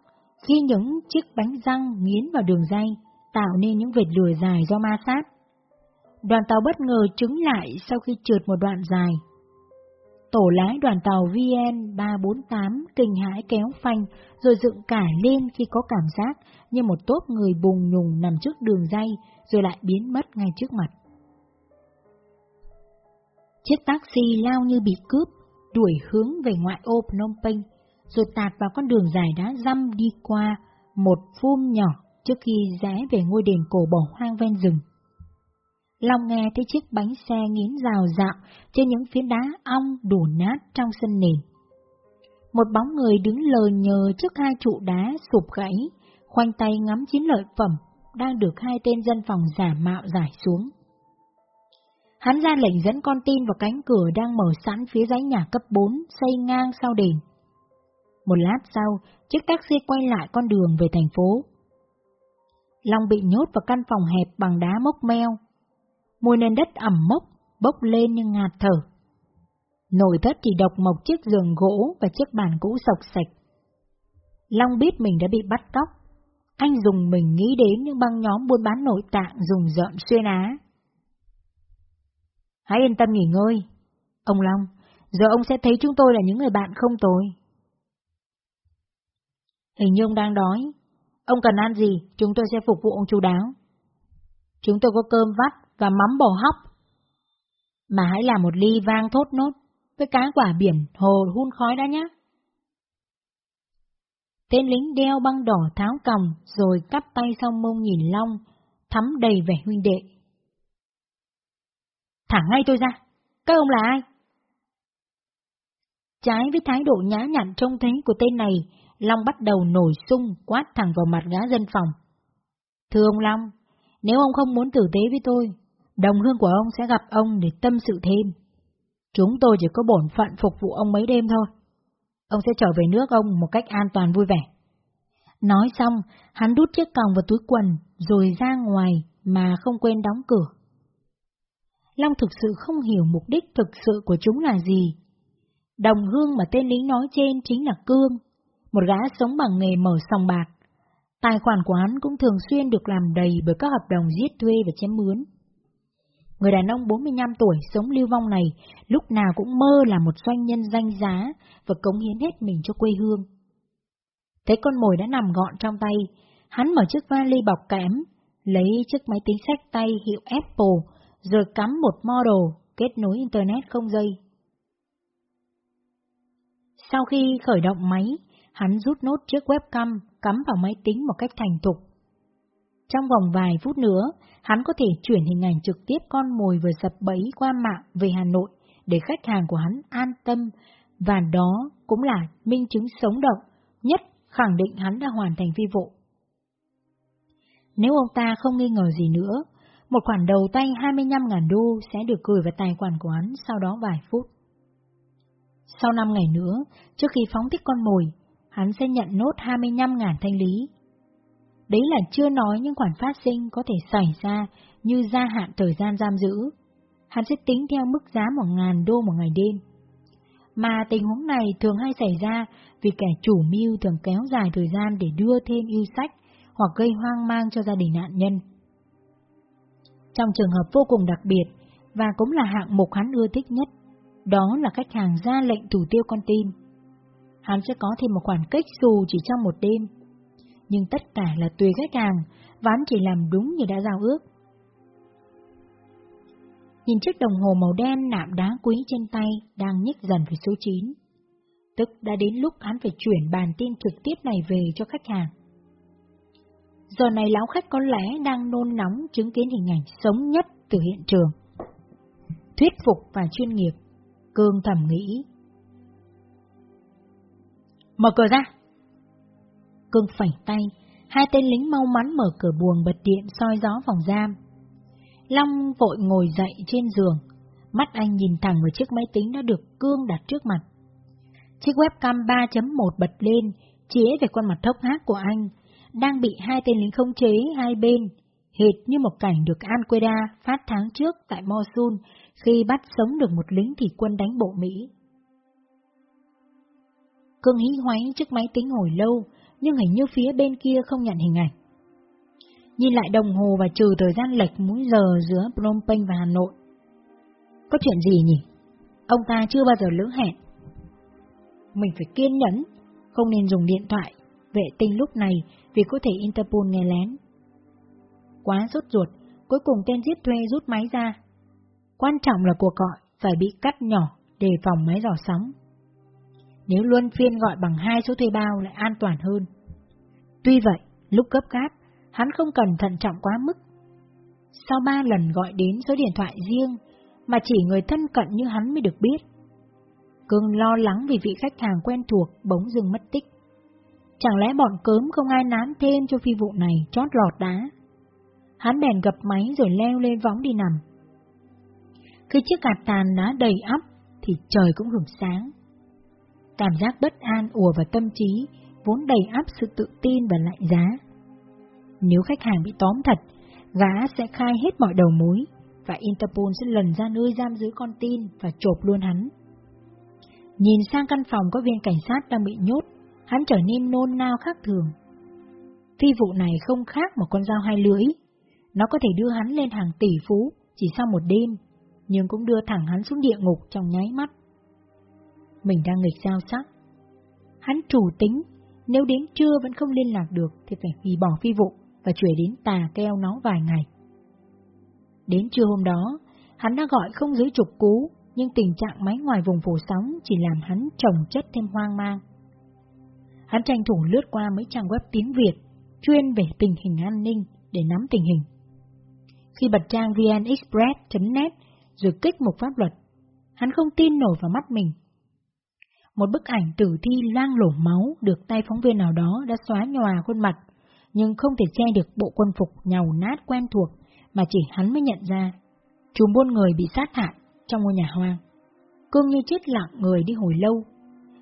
khi những chiếc bánh răng nghiến vào đường dây, tạo nên những vệt lửa dài do ma sát. Đoàn tàu bất ngờ trứng lại sau khi trượt một đoạn dài. Tổ lái đoàn tàu VN348 kinh hãi kéo phanh rồi dựng cả lên khi có cảm giác như một tốp người bùng nhùng nằm trước đường dây rồi lại biến mất ngay trước mặt. Chiếc taxi lao như bị cướp, đuổi hướng về ngoại ô Phnom Penh, rồi tạt vào con đường dài đá răm đi qua một phum nhỏ trước khi rẽ về ngôi đền cổ bỏ hoang ven rừng. Long nghe thấy chiếc bánh xe nghiến rào rạo trên những phiến đá ong đổ nát trong sân nền. Một bóng người đứng lờ nhờ trước hai trụ đá sụp gãy, khoanh tay ngắm chiến lợi phẩm đang được hai tên dân phòng giả mạo giải xuống. Hắn ra lệnh dẫn con tin vào cánh cửa đang mở sẵn phía dãy nhà cấp 4 xây ngang sau đền. Một lát sau, chiếc taxi quay lại con đường về thành phố. Long bị nhốt vào căn phòng hẹp bằng đá mốc meo. Mùi nền đất ẩm mốc, bốc lên như ngạt thở. Nội thất chỉ độc mộc chiếc giường gỗ và chiếc bàn cũ sọc sạch. Long biết mình đã bị bắt cóc. Anh dùng mình nghĩ đến những băng nhóm buôn bán nội tạng dùng dợn xuyên á. Hãy yên tâm nghỉ ngơi. Ông Long, giờ ông sẽ thấy chúng tôi là những người bạn không tồi. Hình như ông đang đói. Ông cần ăn gì, chúng tôi sẽ phục vụ ông chú đáo. Chúng tôi có cơm vắt và mắm bò hóc. Mà hãy làm một ly vang thốt nốt với cá quả biển hồ hun khói đã nhé. Tên lính đeo băng đỏ tháo còng rồi cắp tay sau mông nhìn Long, thắm đầy vẻ huynh đệ. Thả ngay tôi ra, các ông là ai? Trái với thái độ nhã nhặn trông thấy của tên này, Long bắt đầu nổi sung quát thẳng vào mặt gã dân phòng. Thưa ông Long, nếu ông không muốn tử tế với tôi, đồng hương của ông sẽ gặp ông để tâm sự thêm. Chúng tôi chỉ có bổn phận phục vụ ông mấy đêm thôi. Ông sẽ trở về nước ông một cách an toàn vui vẻ. Nói xong, hắn đút chiếc còng vào túi quần, rồi ra ngoài mà không quên đóng cửa. Long thực sự không hiểu mục đích thực sự của chúng là gì. Đồng hương mà tên lính nói trên chính là Cương, một gã sống bằng nghề mở sòng bạc. Tài khoản của hắn cũng thường xuyên được làm đầy bởi các hợp đồng giết thuê và chém mướn. Người đàn ông 45 tuổi sống lưu vong này lúc nào cũng mơ là một doanh nhân danh giá và cống hiến hết mình cho quê hương. Thấy con mồi đã nằm gọn trong tay, hắn mở chiếc vali bọc kẽm, lấy chiếc máy tính sách tay hiệu Apple, rồi cắm một model kết nối Internet không dây. Sau khi khởi động máy, hắn rút nốt chiếc webcam cắm vào máy tính một cách thành thục. Trong vòng vài phút nữa, hắn có thể chuyển hình ảnh trực tiếp con mồi vừa sập bẫy qua mạng về Hà Nội để khách hàng của hắn an tâm, và đó cũng là minh chứng sống động nhất khẳng định hắn đã hoàn thành vi vụ. Nếu ông ta không nghi ngờ gì nữa, một khoản đầu tay 25.000 đô sẽ được gửi vào tài khoản của hắn sau đó vài phút. Sau 5 ngày nữa, trước khi phóng thích con mồi, hắn sẽ nhận nốt 25.000 thanh lý. Đấy là chưa nói những khoản phát sinh có thể xảy ra như gia hạn thời gian giam giữ. Hắn sẽ tính theo mức giá 1.000 đô một ngày đêm. Mà tình huống này thường hay xảy ra vì kẻ chủ mưu thường kéo dài thời gian để đưa thêm yêu sách hoặc gây hoang mang cho gia đình nạn nhân. Trong trường hợp vô cùng đặc biệt, và cũng là hạng mục hắn ưa thích nhất, đó là khách hàng ra lệnh thủ tiêu con tin. Hắn sẽ có thêm một khoản kích dù chỉ trong một đêm. Nhưng tất cả là tùy khách hàng, và hắn chỉ làm đúng như đã giao ước. Nhìn chiếc đồng hồ màu đen nạm đá quý trên tay đang nhích dần về số 9. Tức đã đến lúc hắn phải chuyển bàn tin trực tiếp này về cho khách hàng. Giờ này lão khách có lẽ đang nôn nóng chứng kiến hình ảnh sống nhất từ hiện trường. Thuyết phục và chuyên nghiệp, Cương thầm nghĩ. Mở cửa ra! Cương phẩy tay, hai tên lính mau mắn mở cửa buồng bật điện soi gió phòng giam. Long vội ngồi dậy trên giường, mắt anh nhìn thẳng vào chiếc máy tính đã được Cương đặt trước mặt. Chiếc webcam 3.1 bật lên, chĩa về khuôn mặt thốc hác của anh, đang bị hai tên lính không chế hai bên, hệt như một cảnh được Al-Qaeda phát tháng trước tại Mosul khi bắt sống được một lính thủy quân đánh bộ Mỹ. Cương hí hoáy trước máy tính hồi lâu, nhưng hình như phía bên kia không nhận hình ảnh. Nhìn lại đồng hồ và trừ thời gian lệch múi giờ giữa Phnom Penh và Hà Nội. Có chuyện gì nhỉ? Ông ta chưa bao giờ lỡ hẹn. Mình phải kiên nhẫn, không nên dùng điện thoại, vệ tinh lúc này vì có thể Interpol nghe lén. Quá sốt ruột, cuối cùng tên giết thuê rút máy ra. Quan trọng là cuộc gọi phải bị cắt nhỏ để phòng máy dò sóng. Nếu luân phiên gọi bằng hai số thuê bao lại an toàn hơn. Tuy vậy, lúc gấp gáp, hắn không cần thận trọng quá mức. Sau ba lần gọi đến số điện thoại riêng, mà chỉ người thân cận như hắn mới được biết. Cương lo lắng vì vị khách hàng quen thuộc bỗng dưng mất tích. Chẳng lẽ bọn cớm không ai nán thêm cho phi vụ này chót lọt đá? Hắn bèn gập máy rồi leo lên võng đi nằm. Khi chiếc gạt tàn đã đầy ắp, thì trời cũng hưởng sáng. Cảm giác bất an ùa vào tâm trí, vốn đầy áp sự tự tin và lạnh giá. Nếu khách hàng bị tóm thật, gã sẽ khai hết mọi đầu mối, và Interpol sẽ lần ra nơi giam giữ con tin và chộp luôn hắn. Nhìn sang căn phòng có viên cảnh sát đang bị nhốt, hắn trở nên nôn nao khác thường. Phi vụ này không khác một con dao hai lưỡi. Nó có thể đưa hắn lên hàng tỷ phú chỉ sau một đêm, nhưng cũng đưa thẳng hắn xuống địa ngục trong nháy mắt. Mình đang nghịch giao sắc. Hắn chủ tính, nếu đến trưa vẫn không liên lạc được thì phải hủy bỏ phi vụ và chuyển đến tà keo nó vài ngày. Đến trưa hôm đó, hắn đã gọi không dưới chục cú, nhưng tình trạng máy ngoài vùng phủ sóng chỉ làm hắn trồng chất thêm hoang mang. Hắn tranh thủ lướt qua mấy trang web tiếng Việt, chuyên về tình hình an ninh để nắm tình hình. Khi bật trang vnexpress.net rồi kích một pháp luật, hắn không tin nổi vào mắt mình. Một bức ảnh tử thi lang lổ máu được tay phóng viên nào đó đã xóa nhòa khuôn mặt, nhưng không thể che được bộ quân phục nhàu nát quen thuộc mà chỉ hắn mới nhận ra. Chùm buôn người bị sát hại trong ngôi nhà hoang. Cương như chết lặng người đi hồi lâu.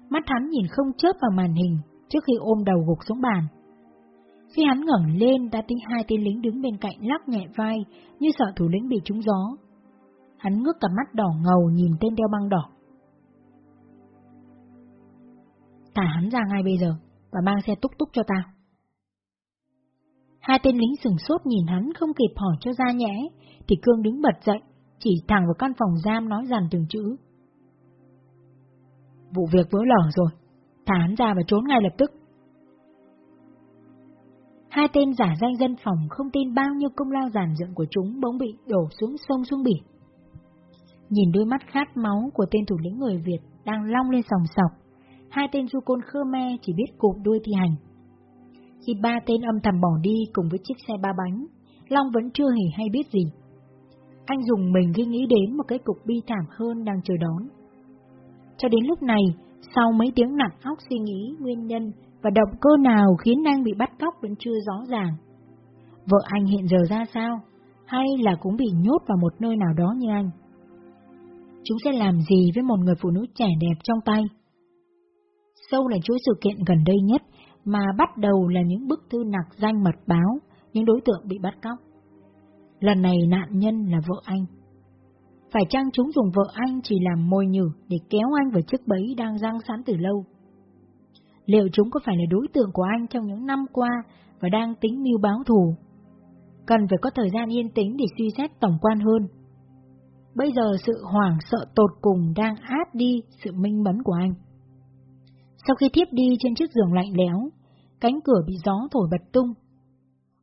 Mắt hắn nhìn không chớp vào màn hình trước khi ôm đầu gục xuống bàn. Khi hắn ngẩng lên đã thấy hai tên lính đứng bên cạnh lắc nhẹ vai như sợ thủ lĩnh bị trúng gió. Hắn ngước cả mắt đỏ ngầu nhìn tên đeo băng đỏ. Thả hắn ra ngay bây giờ và mang xe túc túc cho tao. Hai tên lính sừng sốt nhìn hắn không kịp hỏi cho ra nhẽ, thì Cương đứng bật dậy, chỉ thẳng vào căn phòng giam nói dằn từng chữ. Vụ việc vỡ lở rồi, thả hắn ra và trốn ngay lập tức. Hai tên giả danh dân phòng không tin bao nhiêu công lao giản dựng của chúng bỗng bị đổ xuống sông xuống biển. Nhìn đôi mắt khát máu của tên thủ lĩnh người Việt đang long lên sòng sọc, hai tên du côn Khmer chỉ biết cụp đuôi thi hành. Khi ba tên âm thầm bỏ đi cùng với chiếc xe ba bánh, Long vẫn chưa hề hay biết gì. Anh dùng mình khi nghĩ đến một cái cục bi thảm hơn đang chờ đón. Cho đến lúc này, sau mấy tiếng nặng óc suy nghĩ nguyên nhân và động cơ nào khiến anh bị bắt cóc vẫn chưa rõ ràng. Vợ anh hiện giờ ra sao? Hay là cũng bị nhốt vào một nơi nào đó như anh? Chúng sẽ làm gì với một người phụ nữ trẻ đẹp trong tay? Sâu là chuỗi sự kiện gần đây nhất, mà bắt đầu là những bức thư nặc danh mật báo, những đối tượng bị bắt cóc. Lần này nạn nhân là vợ anh. Phải chăng chúng dùng vợ anh chỉ làm mồi nhử để kéo anh vào chiếc bẫy đang răng sẵn từ lâu? Liệu chúng có phải là đối tượng của anh trong những năm qua và đang tính mưu báo thù? Cần phải có thời gian yên tĩnh để suy xét tổng quan hơn. Bây giờ sự hoảng sợ tột cùng đang át đi sự minh mẫn của anh. Sau khi thiếp đi trên chiếc giường lạnh lẽo, cánh cửa bị gió thổi bật tung.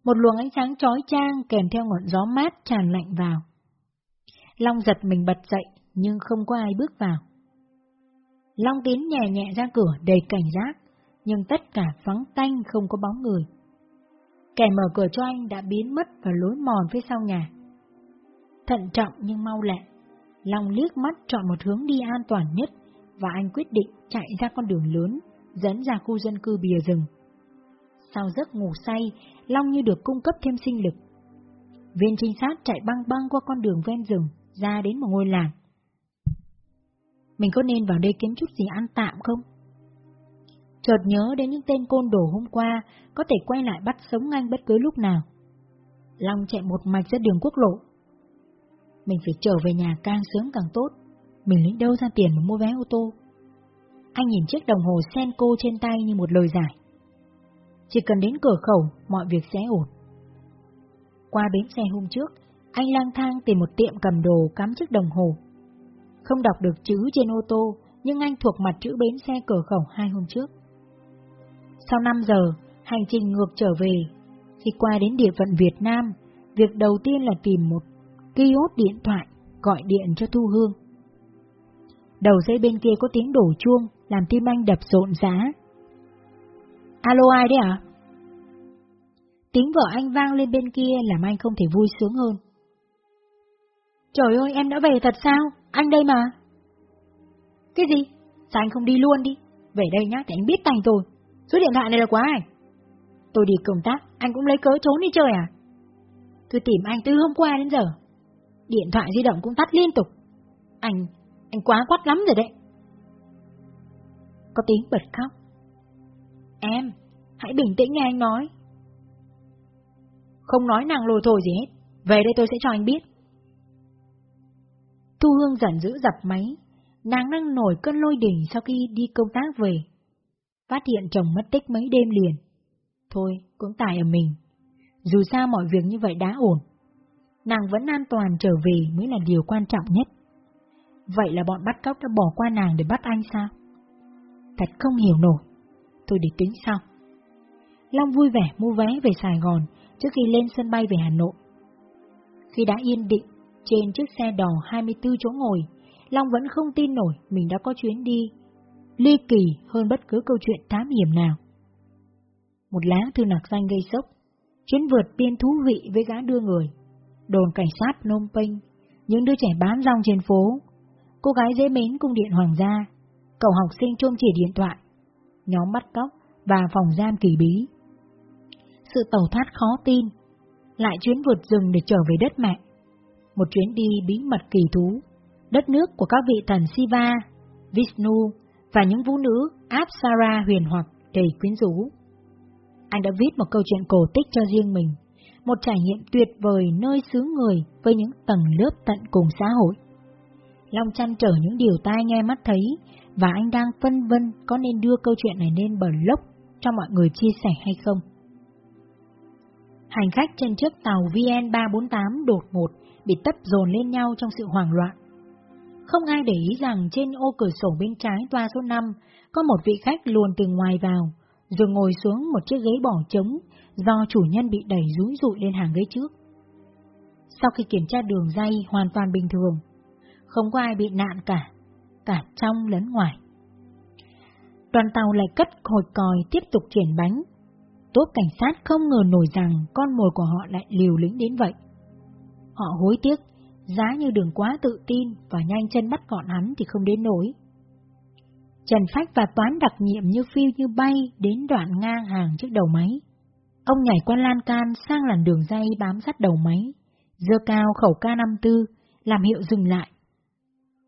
Một luồng ánh sáng chói chang kèm theo ngọn gió mát tràn lạnh vào. Long giật mình bật dậy, nhưng không có ai bước vào. Long tiến nhẹ nhẹ ra cửa đầy cảnh giác, nhưng tất cả vắng tanh không có bóng người. Kẻ mở cửa cho anh đã biến mất vào lối mòn phía sau nhà. Thận trọng nhưng mau lẹ, Long liếc mắt chọn một hướng đi an toàn nhất và anh quyết định chạy ra con đường lớn, dẫn ra khu dân cư bìa rừng. Sau giấc ngủ say, Long như được cung cấp thêm sinh lực. Viên trinh sát chạy băng băng qua con đường ven rừng, ra đến một ngôi làng. Mình có nên vào đây kiếm chút gì ăn tạm không? Chợt nhớ đến những tên côn đồ hôm qua, có thể quay lại bắt sống anh bất cứ lúc nào. Long chạy một mạch ra đường quốc lộ. Mình phải trở về nhà càng sớm càng tốt. Mình lấy đâu ra tiền mà mua vé ô tô? Anh nhìn chiếc đồng hồ Senko trên tay như một lời giải. Chỉ cần đến cửa khẩu, mọi việc sẽ ổn. Qua bến xe hôm trước, anh lang thang tìm một tiệm cầm đồ cắm chiếc đồng hồ. Không đọc được chữ trên ô tô, nhưng anh thuộc mặt chữ bến xe cửa khẩu hai hôm trước. Sau 5 giờ, hành trình ngược trở về, khi qua đến địa phận Việt Nam, việc đầu tiên là tìm một kiosk điện thoại, gọi điện cho Thu Hương. Đầu dây bên kia có tiếng đổ chuông, làm tim anh đập rộn rã. Alo ai đấy ạ? À? Tiếng vợ anh vang lên bên kia làm anh không thể vui sướng hơn. Trời ơi, em đã về thật sao? Anh đây mà. Cái gì? Sao anh không đi luôn đi? Về đây nhá, thì anh biết tành tôi. Số điện thoại này là quá ai? Tôi đi công tác, anh cũng lấy cớ trốn đi chơi à? Tôi tìm anh từ hôm qua đến giờ. Điện thoại di động cũng tắt liên tục. Anh, anh quá quát lắm rồi đấy. Có tiếng bật khóc. Em, hãy bình tĩnh nghe anh nói. Không nói nàng lồi thổi gì hết. Về đây tôi sẽ cho anh biết. Thu Hương giận dữ dập máy. Nàng đang nổi cơn lôi đỉnh sau khi đi công tác về. Phát hiện chồng mất tích mấy đêm liền. Thôi, cũng tài ở mình. Dù sao mọi việc như vậy đã ổn. Nàng vẫn an toàn trở về mới là điều quan trọng nhất. Vậy là bọn bắt cóc đã bỏ qua nàng để bắt anh sao? Thật không hiểu nổi. Tôi để tính sau. Long vui vẻ mua vé về Sài Gòn trước khi lên sân bay về Hà Nội. Khi đã yên định trên chiếc xe đò 24 chỗ ngồi, Long vẫn không tin nổi mình đã có chuyến đi ly kỳ hơn bất cứ câu chuyện thám hiểm nào. Một lá thư nặc danh gây sốc, chuyến vượt biên thú vị với gã đưa người, đồn cảnh sát Phnom Penh, những đứa trẻ bán rong trên phố, cô gái dễ mến cung điện hoàng gia, cậu học sinh trôm chỉ điện thoại, nhóm bắt cóc và phòng giam kỳ bí. Sự tàu thoát khó tin, lại chuyến vượt rừng để trở về đất mẹ. Một chuyến đi bí mật kỳ thú, đất nước của các vị thần Siva, Vishnu và những vũ nữ Apsara huyền hoặc đầy quyến rũ. Anh đã viết một câu chuyện cổ tích cho riêng mình, một trải nghiệm tuyệt vời nơi xứ người với những tầng lớp tận cùng xã hội. Long chăn trở những điều tai nghe mắt thấy, và anh đang phân vân có nên đưa câu chuyện này lên blog cho mọi người chia sẻ hay không. Hành khách trên chiếc tàu VN348 đột ngột bị tấp dồn lên nhau trong sự hoảng loạn. Không ai để ý rằng trên ô cửa sổ bên trái toa số 5 có một vị khách luồn từ ngoài vào, rồi ngồi xuống một chiếc ghế bỏ trống do chủ nhân bị đẩy rúi rụi lên hàng ghế trước. Sau khi kiểm tra đường dây hoàn toàn bình thường, không có ai bị nạn cả, cả trong lẫn ngoài. Đoàn tàu lại cất hồi còi tiếp tục chuyển bánh. Tốt cảnh sát không ngờ nổi rằng con mồi của họ lại liều lĩnh đến vậy. Họ hối tiếc giá như đường quá tự tin và nhanh chân bắt gọn hắn thì không đến nổi. Trần Phách và Toán đặc nhiệm như phiêu như bay đến đoạn ngang hàng trước đầu máy. Ông nhảy qua lan can sang làn đường dây bám sát đầu máy, dơ cao khẩu K54, làm hiệu dừng lại.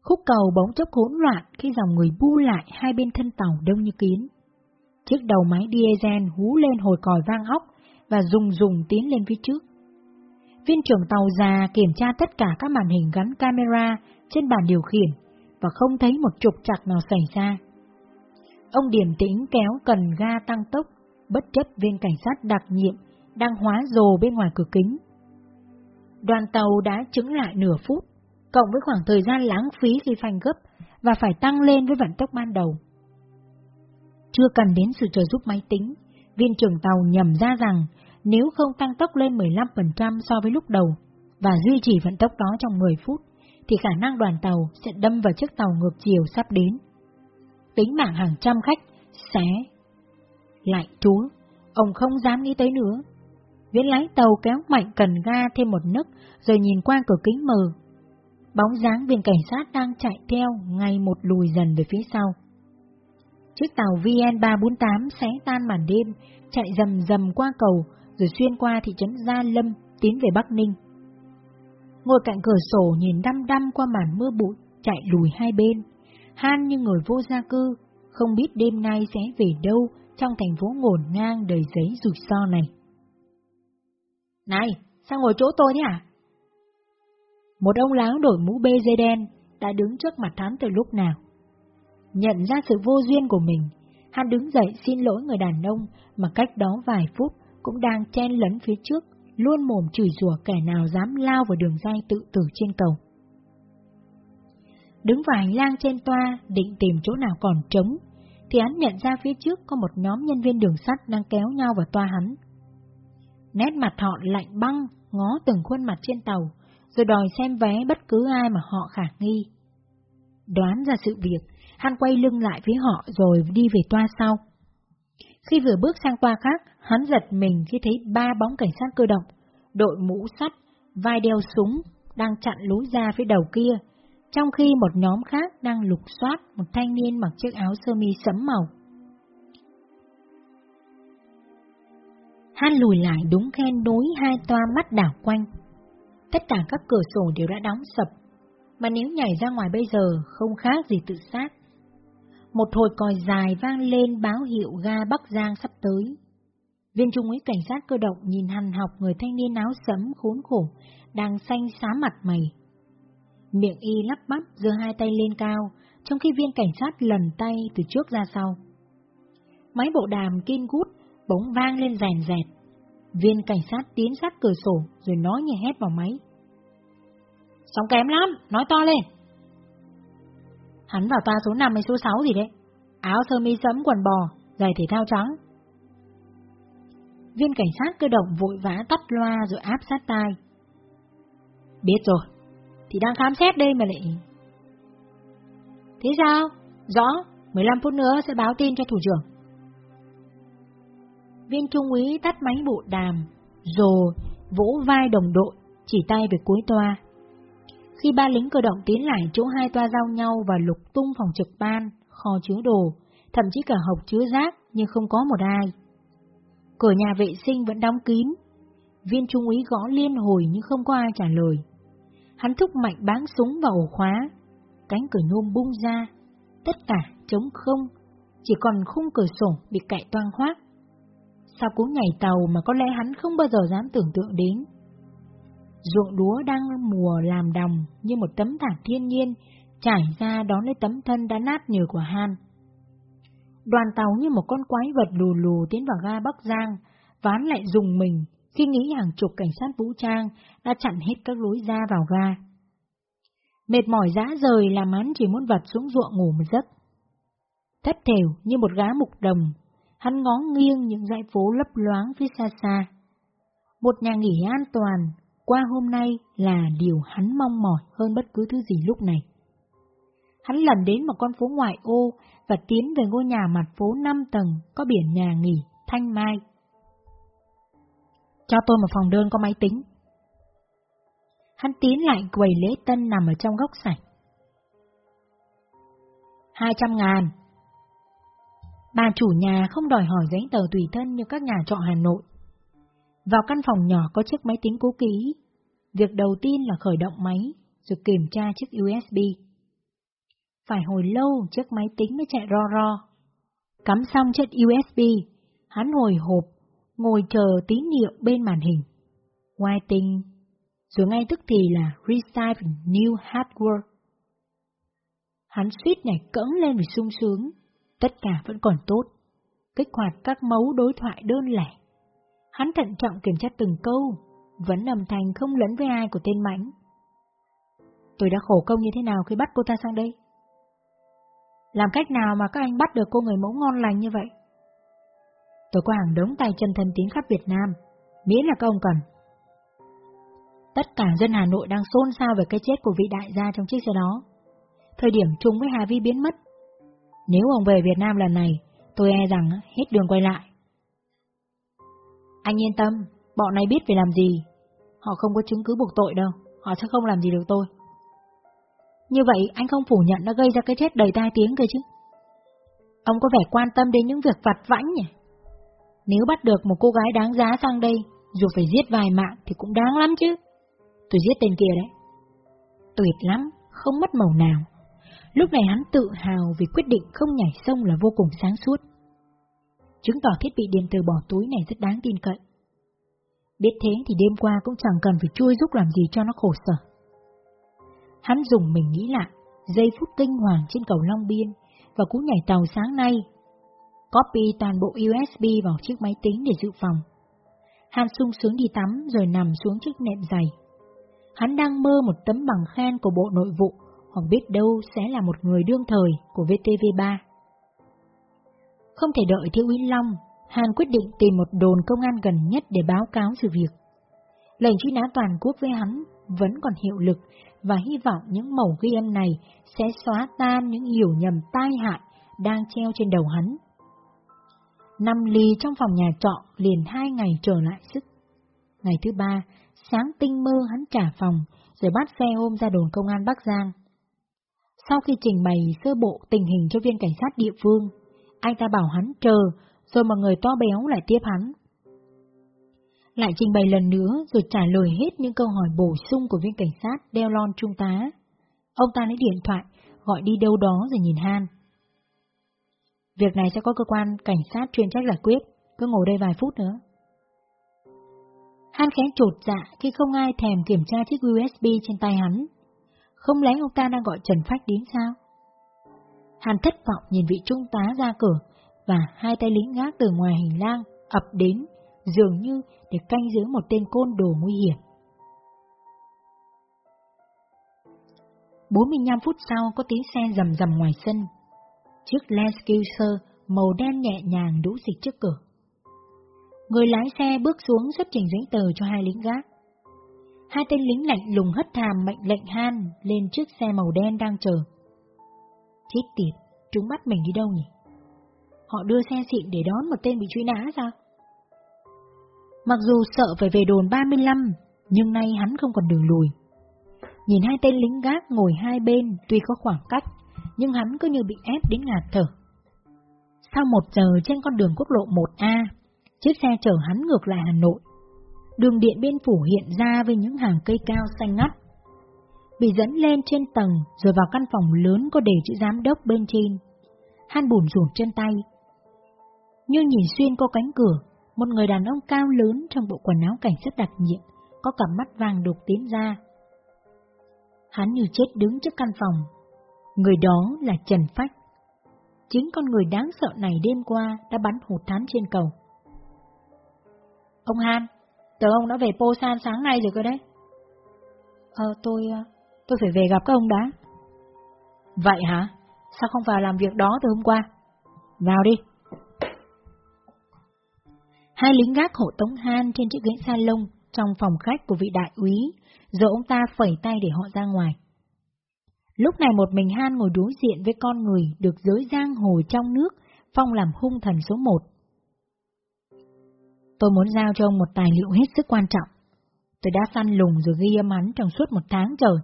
Khúc cầu bỗng chốc hỗn loạn khi dòng người bu lại hai bên thân tàu đông như kiến. Chiếc đầu máy diesel hú lên hồi còi vang óc và rùng rùng tiến lên phía trước. Viên trưởng tàu già kiểm tra tất cả các màn hình gắn camera trên bàn điều khiển và không thấy một trục trặc nào xảy ra. Ông điềm tĩnh kéo cần ga tăng tốc, bất chấp viên cảnh sát đặc nhiệm đang hóa rồ bên ngoài cửa kính. Đoàn tàu đã chứng lại nửa phút, cộng với khoảng thời gian lãng phí khi phanh gấp và phải tăng lên với vận tốc ban đầu. Chưa cần đến sự trợ giúp máy tính, viên trưởng tàu nhầm ra rằng nếu không tăng tốc lên 15% so với lúc đầu và duy trì vận tốc đó trong 10 phút, thì khả năng đoàn tàu sẽ đâm vào chiếc tàu ngược chiều sắp đến. Tính mạng hàng trăm khách sẽ... Lại chúa, ông không dám nghĩ tới nữa. Viễn lái tàu kéo mạnh cần ga thêm một nấc rồi nhìn qua cửa kính mờ. Bóng dáng viên cảnh sát đang chạy theo ngay một lùi dần về phía sau. Chiếc tàu VN348 xé tan màn đêm, chạy dầm dầm qua cầu, rồi xuyên qua thị trấn Gia Lâm, tiến về Bắc Ninh. Ngồi cạnh cửa sổ nhìn đăm đăm qua màn mưa bụi, chạy lùi hai bên. Han như người vô gia cư, không biết đêm nay sẽ về đâu trong thành phố ngổn ngang đầy giấy rủi ro này. Này, sao ngồi chỗ tôi thế à? Một ông láo đổi mũ bê dây đen đã đứng trước mặt hắn từ lúc nào. Nhận ra sự vô duyên của mình, hắn đứng dậy xin lỗi người đàn ông mà cách đó vài phút cũng đang chen lấn phía trước, luôn mồm chửi rủa kẻ nào dám lao vào đường dây tự tử trên cầu. Đứng vào hành lang trên toa, định tìm chỗ nào còn trống, thì hắn nhận ra phía trước có một nhóm nhân viên đường sắt đang kéo nhau vào toa hắn. Nét mặt họ lạnh băng, ngó từng khuôn mặt trên tàu, rồi đòi xem vé bất cứ ai mà họ khả nghi. Đoán ra sự việc, hắn quay lưng lại với họ rồi đi về toa sau. Khi vừa bước sang toa khác, hắn giật mình khi thấy ba bóng cảnh sát cơ động, đội mũ sắt, vai đeo súng, đang chặn lối ra phía đầu kia, trong khi một nhóm khác đang lục soát một thanh niên mặc chiếc áo sơ mi sẫm màu. hắn lùi lại đúng khen đối hai toa mắt đảo quanh. Tất cả các cửa sổ đều đã đóng sập, mà nếu nhảy ra ngoài bây giờ không khác gì tự sát. Một hồi còi dài vang lên báo hiệu ga Bắc Giang sắp tới. Viên trung úy cảnh sát cơ động nhìn hằn học người thanh niên áo sẫm khốn khổ, đang xanh xám mặt mày. Miệng y lắp bắp giơ hai tay lên cao, trong khi viên cảnh sát lần tay từ trước ra sau. Máy bộ đàm kim gút, bỗng vang lên rèn rẹt. Viên cảnh sát tiến sát cửa sổ rồi nói nhẹ hét vào máy. Sóng kém lắm, nói to lên. Hắn vào toa số 5 hay số 6 gì đấy. Áo sơ mi sẫm quần bò, giày thể thao trắng. Viên cảnh sát cơ động vội vã tắt loa rồi áp sát tai. Biết rồi, thì đang khám xét đây mà lại... Thế sao? Rõ, 15 phút nữa sẽ báo tin cho thủ trưởng. Viên trung úy tắt máy bộ đàm, rồi vỗ vai đồng đội, chỉ tay về cuối toa. Khi ba lính cơ động tiến lại chỗ hai toa giao nhau và lục tung phòng trực ban, kho chứa đồ, thậm chí cả hộc chứa rác nhưng không có một ai. Cửa nhà vệ sinh vẫn đóng kín. Viên trung úy gõ liên hồi nhưng không có ai trả lời. Hắn thúc mạnh báng súng vào ổ khóa. Cánh cửa nhôm bung ra. Tất cả trống không. Chỉ còn khung cửa sổ bị cạy toang hoác. Sau cú nhảy tàu mà có lẽ hắn không bao giờ dám tưởng tượng đến. Ruộng đúa đang mùa làm đồng như một tấm thảm thiên nhiên trải ra đón lấy tấm thân đã nát nhừ của Han. Đoàn tàu như một con quái vật lù lù tiến vào ga Bắc Giang, ván lại dùng mình khi nghĩ hàng chục cảnh sát vũ trang đã chặn hết các lối ra vào ga. Mệt mỏi dã rời làm hắn chỉ muốn vật xuống ruộng ngủ một giấc. Thất thểu như một gá mục đồng, hắn ngó nghiêng những dãy phố lấp loáng phía xa xa. Một nhà nghỉ an toàn, qua hôm nay là điều hắn mong mỏi hơn bất cứ thứ gì lúc này. Hắn lần đến một con phố ngoại ô và tiến về ngôi nhà mặt phố 5 tầng có biển nhà nghỉ Thanh Mai. Cho tôi một phòng đơn có máy tính. Hắn tiến lại quầy lễ tân nằm ở trong góc sảnh. Hai trăm ngàn. Bà chủ nhà không đòi hỏi giấy tờ tùy thân như các nhà trọ Hà Nội. Vào căn phòng nhỏ có chiếc máy tính cũ kỹ. Việc đầu tiên là khởi động máy, rồi kiểm tra chiếc USB. Phải hồi lâu chiếc máy tính mới chạy ro ro. Cắm xong chiếc USB, hắn hồi hộp ngồi chờ tín hiệu bên màn hình. Waiting, rồi ngay tức thì là Receive New Hardware. Hắn suýt nhảy cẫng lên vì sung sướng, tất cả vẫn còn tốt. Kích hoạt các mấu đối thoại đơn lẻ. Hắn thận trọng kiểm tra từng câu, vẫn âm thanh không lẫn với ai của tên mãnh. Tôi đã khổ công như thế nào khi bắt cô ta sang đây? Làm cách nào mà các anh bắt được cô người mẫu ngon lành như vậy? Tôi có hàng đống tay chân thân tín khắp Việt Nam, miễn là các ông cần. Tất cả dân Hà Nội đang xôn xao về cái chết của vị đại gia trong chiếc xe đó. Thời điểm chung với Hà Vi biến mất. Nếu ông về Việt Nam lần này, tôi e rằng hết đường quay lại. Anh yên tâm, Bọn này biết phải làm gì. Họ không có chứng cứ buộc tội đâu, họ sẽ không làm gì được tôi. Như vậy anh không phủ nhận đã gây ra cái chết đầy tai tiếng cơ chứ. Ông có vẻ quan tâm đến những việc vặt vãnh nhỉ? Nếu bắt được một cô gái đáng giá sang đây, dù phải giết vài mạng thì cũng đáng lắm chứ. Tôi giết tên kia đấy. Tuyệt lắm, không mất màu nào. Lúc này hắn tự hào vì quyết định không nhảy sông là vô cùng sáng suốt. Chứng tỏ thiết bị điện tử bỏ túi này rất đáng tin cậy. Biết thế thì đêm qua cũng chẳng cần phải chui giúp làm gì cho nó khổ sở. Hắn dùng mình nghĩ lại, giây phút kinh hoàng trên cầu Long Biên và cú nhảy tàu sáng nay. Copy toàn bộ USB vào chiếc máy tính để dự phòng. Hắn sung sướng đi tắm rồi nằm xuống chiếc nệm dày. Hắn đang mơ một tấm bằng khen của Bộ Nội vụ hoặc biết đâu sẽ là một người đương thời của VTV3. Không thể đợi Thiếu úy Long, Hàn quyết định tìm một đồn công an gần nhất để báo cáo sự việc. Lệnh truy nã toàn quốc với hắn vẫn còn hiệu lực và hy vọng những mẩu ghi âm này sẽ xóa tan những hiểu nhầm tai hại đang treo trên đầu hắn. Năm ly trong phòng nhà trọ liền hai ngày trở lại sức. Ngày thứ ba, sáng tinh mơ hắn trả phòng, rồi bắt xe ôm ra đồn công an Bắc Giang. Sau khi trình bày sơ bộ tình hình cho viên cảnh sát địa phương, anh ta bảo hắn chờ, rồi một người to béo lại tiếp hắn. Lại trình bày lần nữa rồi trả lời hết những câu hỏi bổ sung của viên cảnh sát đeo lon trung tá. Ông ta lấy điện thoại, gọi đi đâu đó rồi nhìn Han. Việc này sẽ có cơ quan cảnh sát chuyên trách giải quyết, cứ ngồi đây vài phút nữa. Han khẽ trột dạ khi không ai thèm kiểm tra chiếc USB trên tay hắn. Không lẽ ông ta đang gọi Trần Phách đến sao? Hàn thất vọng nhìn vị trung tá ra cửa và hai tay lính gác từ ngoài hành lang ập đến, dường như để canh giữ một tên côn đồ nguy hiểm. 45 phút sau có tiếng xe rầm rầm ngoài sân. Chiếc Land Cruiser màu đen nhẹ nhàng đủ dịch trước cửa. Người lái xe bước xuống xuất trình giấy tờ cho hai lính gác. Hai tên lính lạnh lùng hất thàm mệnh lệnh Han lên chiếc xe màu đen đang chờ. Chết tiệt, chúng bắt mình đi đâu nhỉ? Họ đưa xe xịn để đón một tên bị truy nã sao? Mặc dù sợ phải về đồn 35, nhưng nay hắn không còn đường lùi. Nhìn hai tên lính gác ngồi hai bên tuy có khoảng cách, nhưng hắn cứ như bị ép đến ngạt thở. Sau một giờ trên con đường quốc lộ 1A, chiếc xe chở hắn ngược lại Hà Nội. Đường điện biên phủ hiện ra với những hàng cây cao xanh ngắt. Bị dẫn lên trên tầng rồi vào căn phòng lớn có đề chữ giám đốc bên trên. Han bùn rủn chân tay. Như nhìn xuyên qua cánh cửa, một người đàn ông cao lớn trong bộ quần áo cảnh sát đặc nhiệm, có cặp mắt vàng đục tiến ra. Hắn như chết đứng trước căn phòng. Người đó là Trần Phách. Chính con người đáng sợ này đêm qua đã bắn hụt thán trên cầu. Ông Han, tưởng ông đã về Posan sáng nay rồi cơ đấy. Ờ, tôi... Ờ, tôi phải về gặp các ông đã. Vậy hả? Sao không vào làm việc đó từ hôm qua? Vào đi. Hai lính gác hộ tống Han trên chiếc ghế salon trong phòng khách của vị đại úy, rồi ông ta phẩy tay để họ ra ngoài. Lúc này một mình Han ngồi đối diện với con người được giới giang hồ trong nước, phong làm hung thần số một. Tôi muốn giao cho ông một tài liệu hết sức quan trọng. Tôi đã săn lùng rồi ghi âm hắn trong suốt một tháng trời.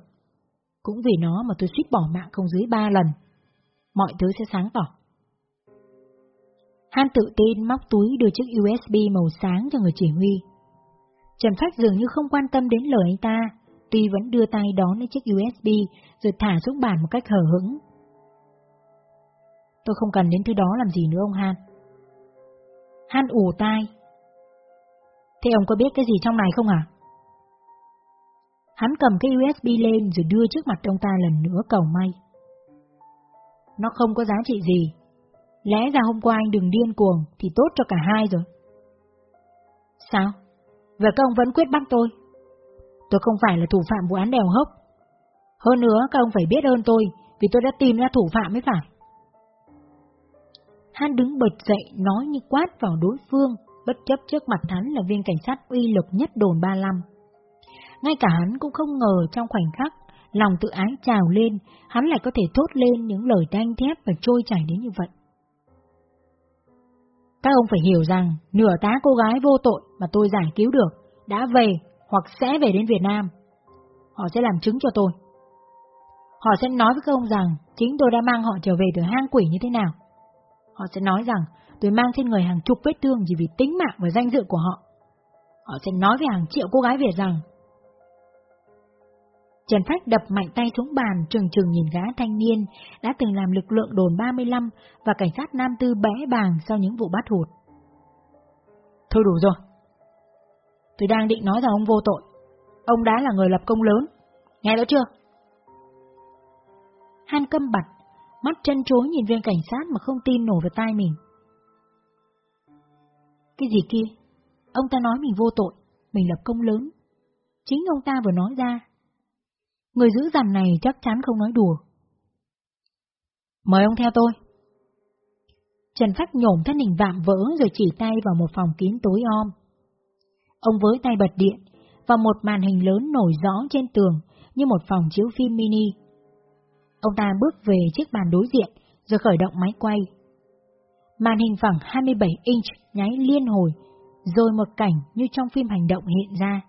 Cũng vì nó mà tôi suýt bỏ mạng không dưới ba lần. Mọi thứ sẽ sáng tỏ. Han tự tin móc túi đưa chiếc USB màu sáng cho người chỉ huy. Trần Phách dường như không quan tâm đến lời anh ta, tuy vẫn đưa tay đón lấy chiếc USB rồi thả xuống bàn một cách hờ hững. Tôi không cần đến thứ đó làm gì nữa ông Han. Han ủ tai. Thế ông có biết cái gì trong này không à? Hắn cầm cái USB lên rồi đưa trước mặt ông ta lần nữa cầu may. Nó không có giá trị gì, Lẽ ra hôm qua anh đừng điên cuồng thì tốt cho cả hai rồi. Sao? Vậy các ông vẫn quyết bắt tôi? Tôi không phải là thủ phạm vụ án đèo hốc. Hơn nữa các ông phải biết ơn tôi vì tôi đã tìm ra thủ phạm mới phải. hắn đứng bật dậy nói như quát vào đối phương, bất chấp trước mặt hắn là viên cảnh sát uy lực nhất đồn 35. Ngay cả hắn cũng không ngờ trong khoảnh khắc, lòng tự ái trào lên, hắn lại có thể thốt lên những lời đanh thép và trôi chảy đến như vậy. Các ông phải hiểu rằng, nửa tá cô gái vô tội mà tôi giải cứu được, đã về hoặc sẽ về đến Việt Nam. Họ sẽ làm chứng cho tôi. Họ sẽ nói với các ông rằng chính tôi đã mang họ trở về từ hang quỷ như thế nào. Họ sẽ nói rằng tôi mang trên người hàng chục vết thương chỉ vì tính mạng và danh dự của họ. Họ sẽ nói với hàng triệu cô gái Việt rằng Trần Phách đập mạnh tay xuống bàn trừng trừng nhìn gã thanh niên đã từng làm lực lượng đồn 35 và cảnh sát Nam Tư bẽ bàng sau những vụ bắt hụt. Thôi đủ rồi. Tôi đang định nói rằng ông vô tội. Ông đã là người lập công lớn. Nghe đó chưa? Han câm bặt, mắt chân chối nhìn viên cảnh sát mà không tin nổi vào tai mình. Cái gì kia? Ông ta nói mình vô tội, mình lập công lớn. Chính ông ta vừa nói ra. Người giữ dằn này chắc chắn không nói đùa. Mời ông theo tôi. Trần Phách nhổm thân hình vạm vỡ rồi chỉ tay vào một phòng kín tối om. Ông với tay bật điện, và một màn hình lớn nổi rõ trên tường như một phòng chiếu phim mini. Ông ta bước về chiếc bàn đối diện rồi khởi động máy quay. Màn hình phẳng 27 inch nháy liên hồi, rồi một cảnh như trong phim hành động hiện ra.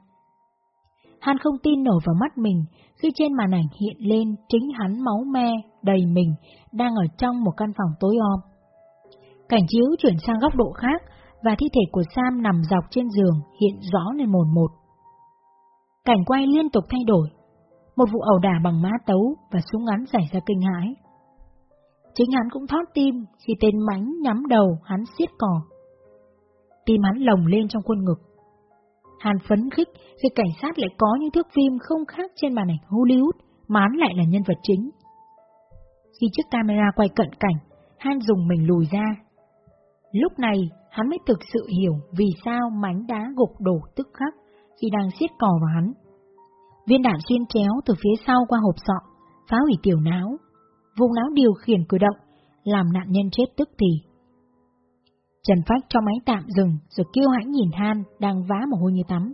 Hắn không tin nổi vào mắt mình khi trên màn ảnh hiện lên chính hắn máu me, đầy mình, đang ở trong một căn phòng tối om. Cảnh chiếu chuyển sang góc độ khác và thi thể của Sam nằm dọc trên giường hiện rõ lên mồn một. Cảnh quay liên tục thay đổi, một vụ ẩu đả bằng mã tấu và súng ngắn xảy ra kinh hãi. Chính hắn cũng thót tim khi tên mánh nhắm đầu hắn siết cò. Tim hắn lồng lên trong khuôn ngực. Hàn phấn khích khi cảnh sát lại có những thước phim không khác trên màn ảnh Hollywood mà hắn lại là nhân vật chính. Khi chiếc camera quay cận cảnh, Han dùng mình lùi ra. Lúc này, hắn mới thực sự hiểu vì sao mánh đá gục đổ tức khắc khi đang siết cò vào hắn. Viên đạn xuyên chéo từ phía sau qua hộp sọ, phá hủy tiểu não, vùng não điều khiển cử động, làm nạn nhân chết tức thì. Trần Phách cho máy tạm dừng rồi kêu hãnh nhìn Han đang vá mồ hôi như tắm.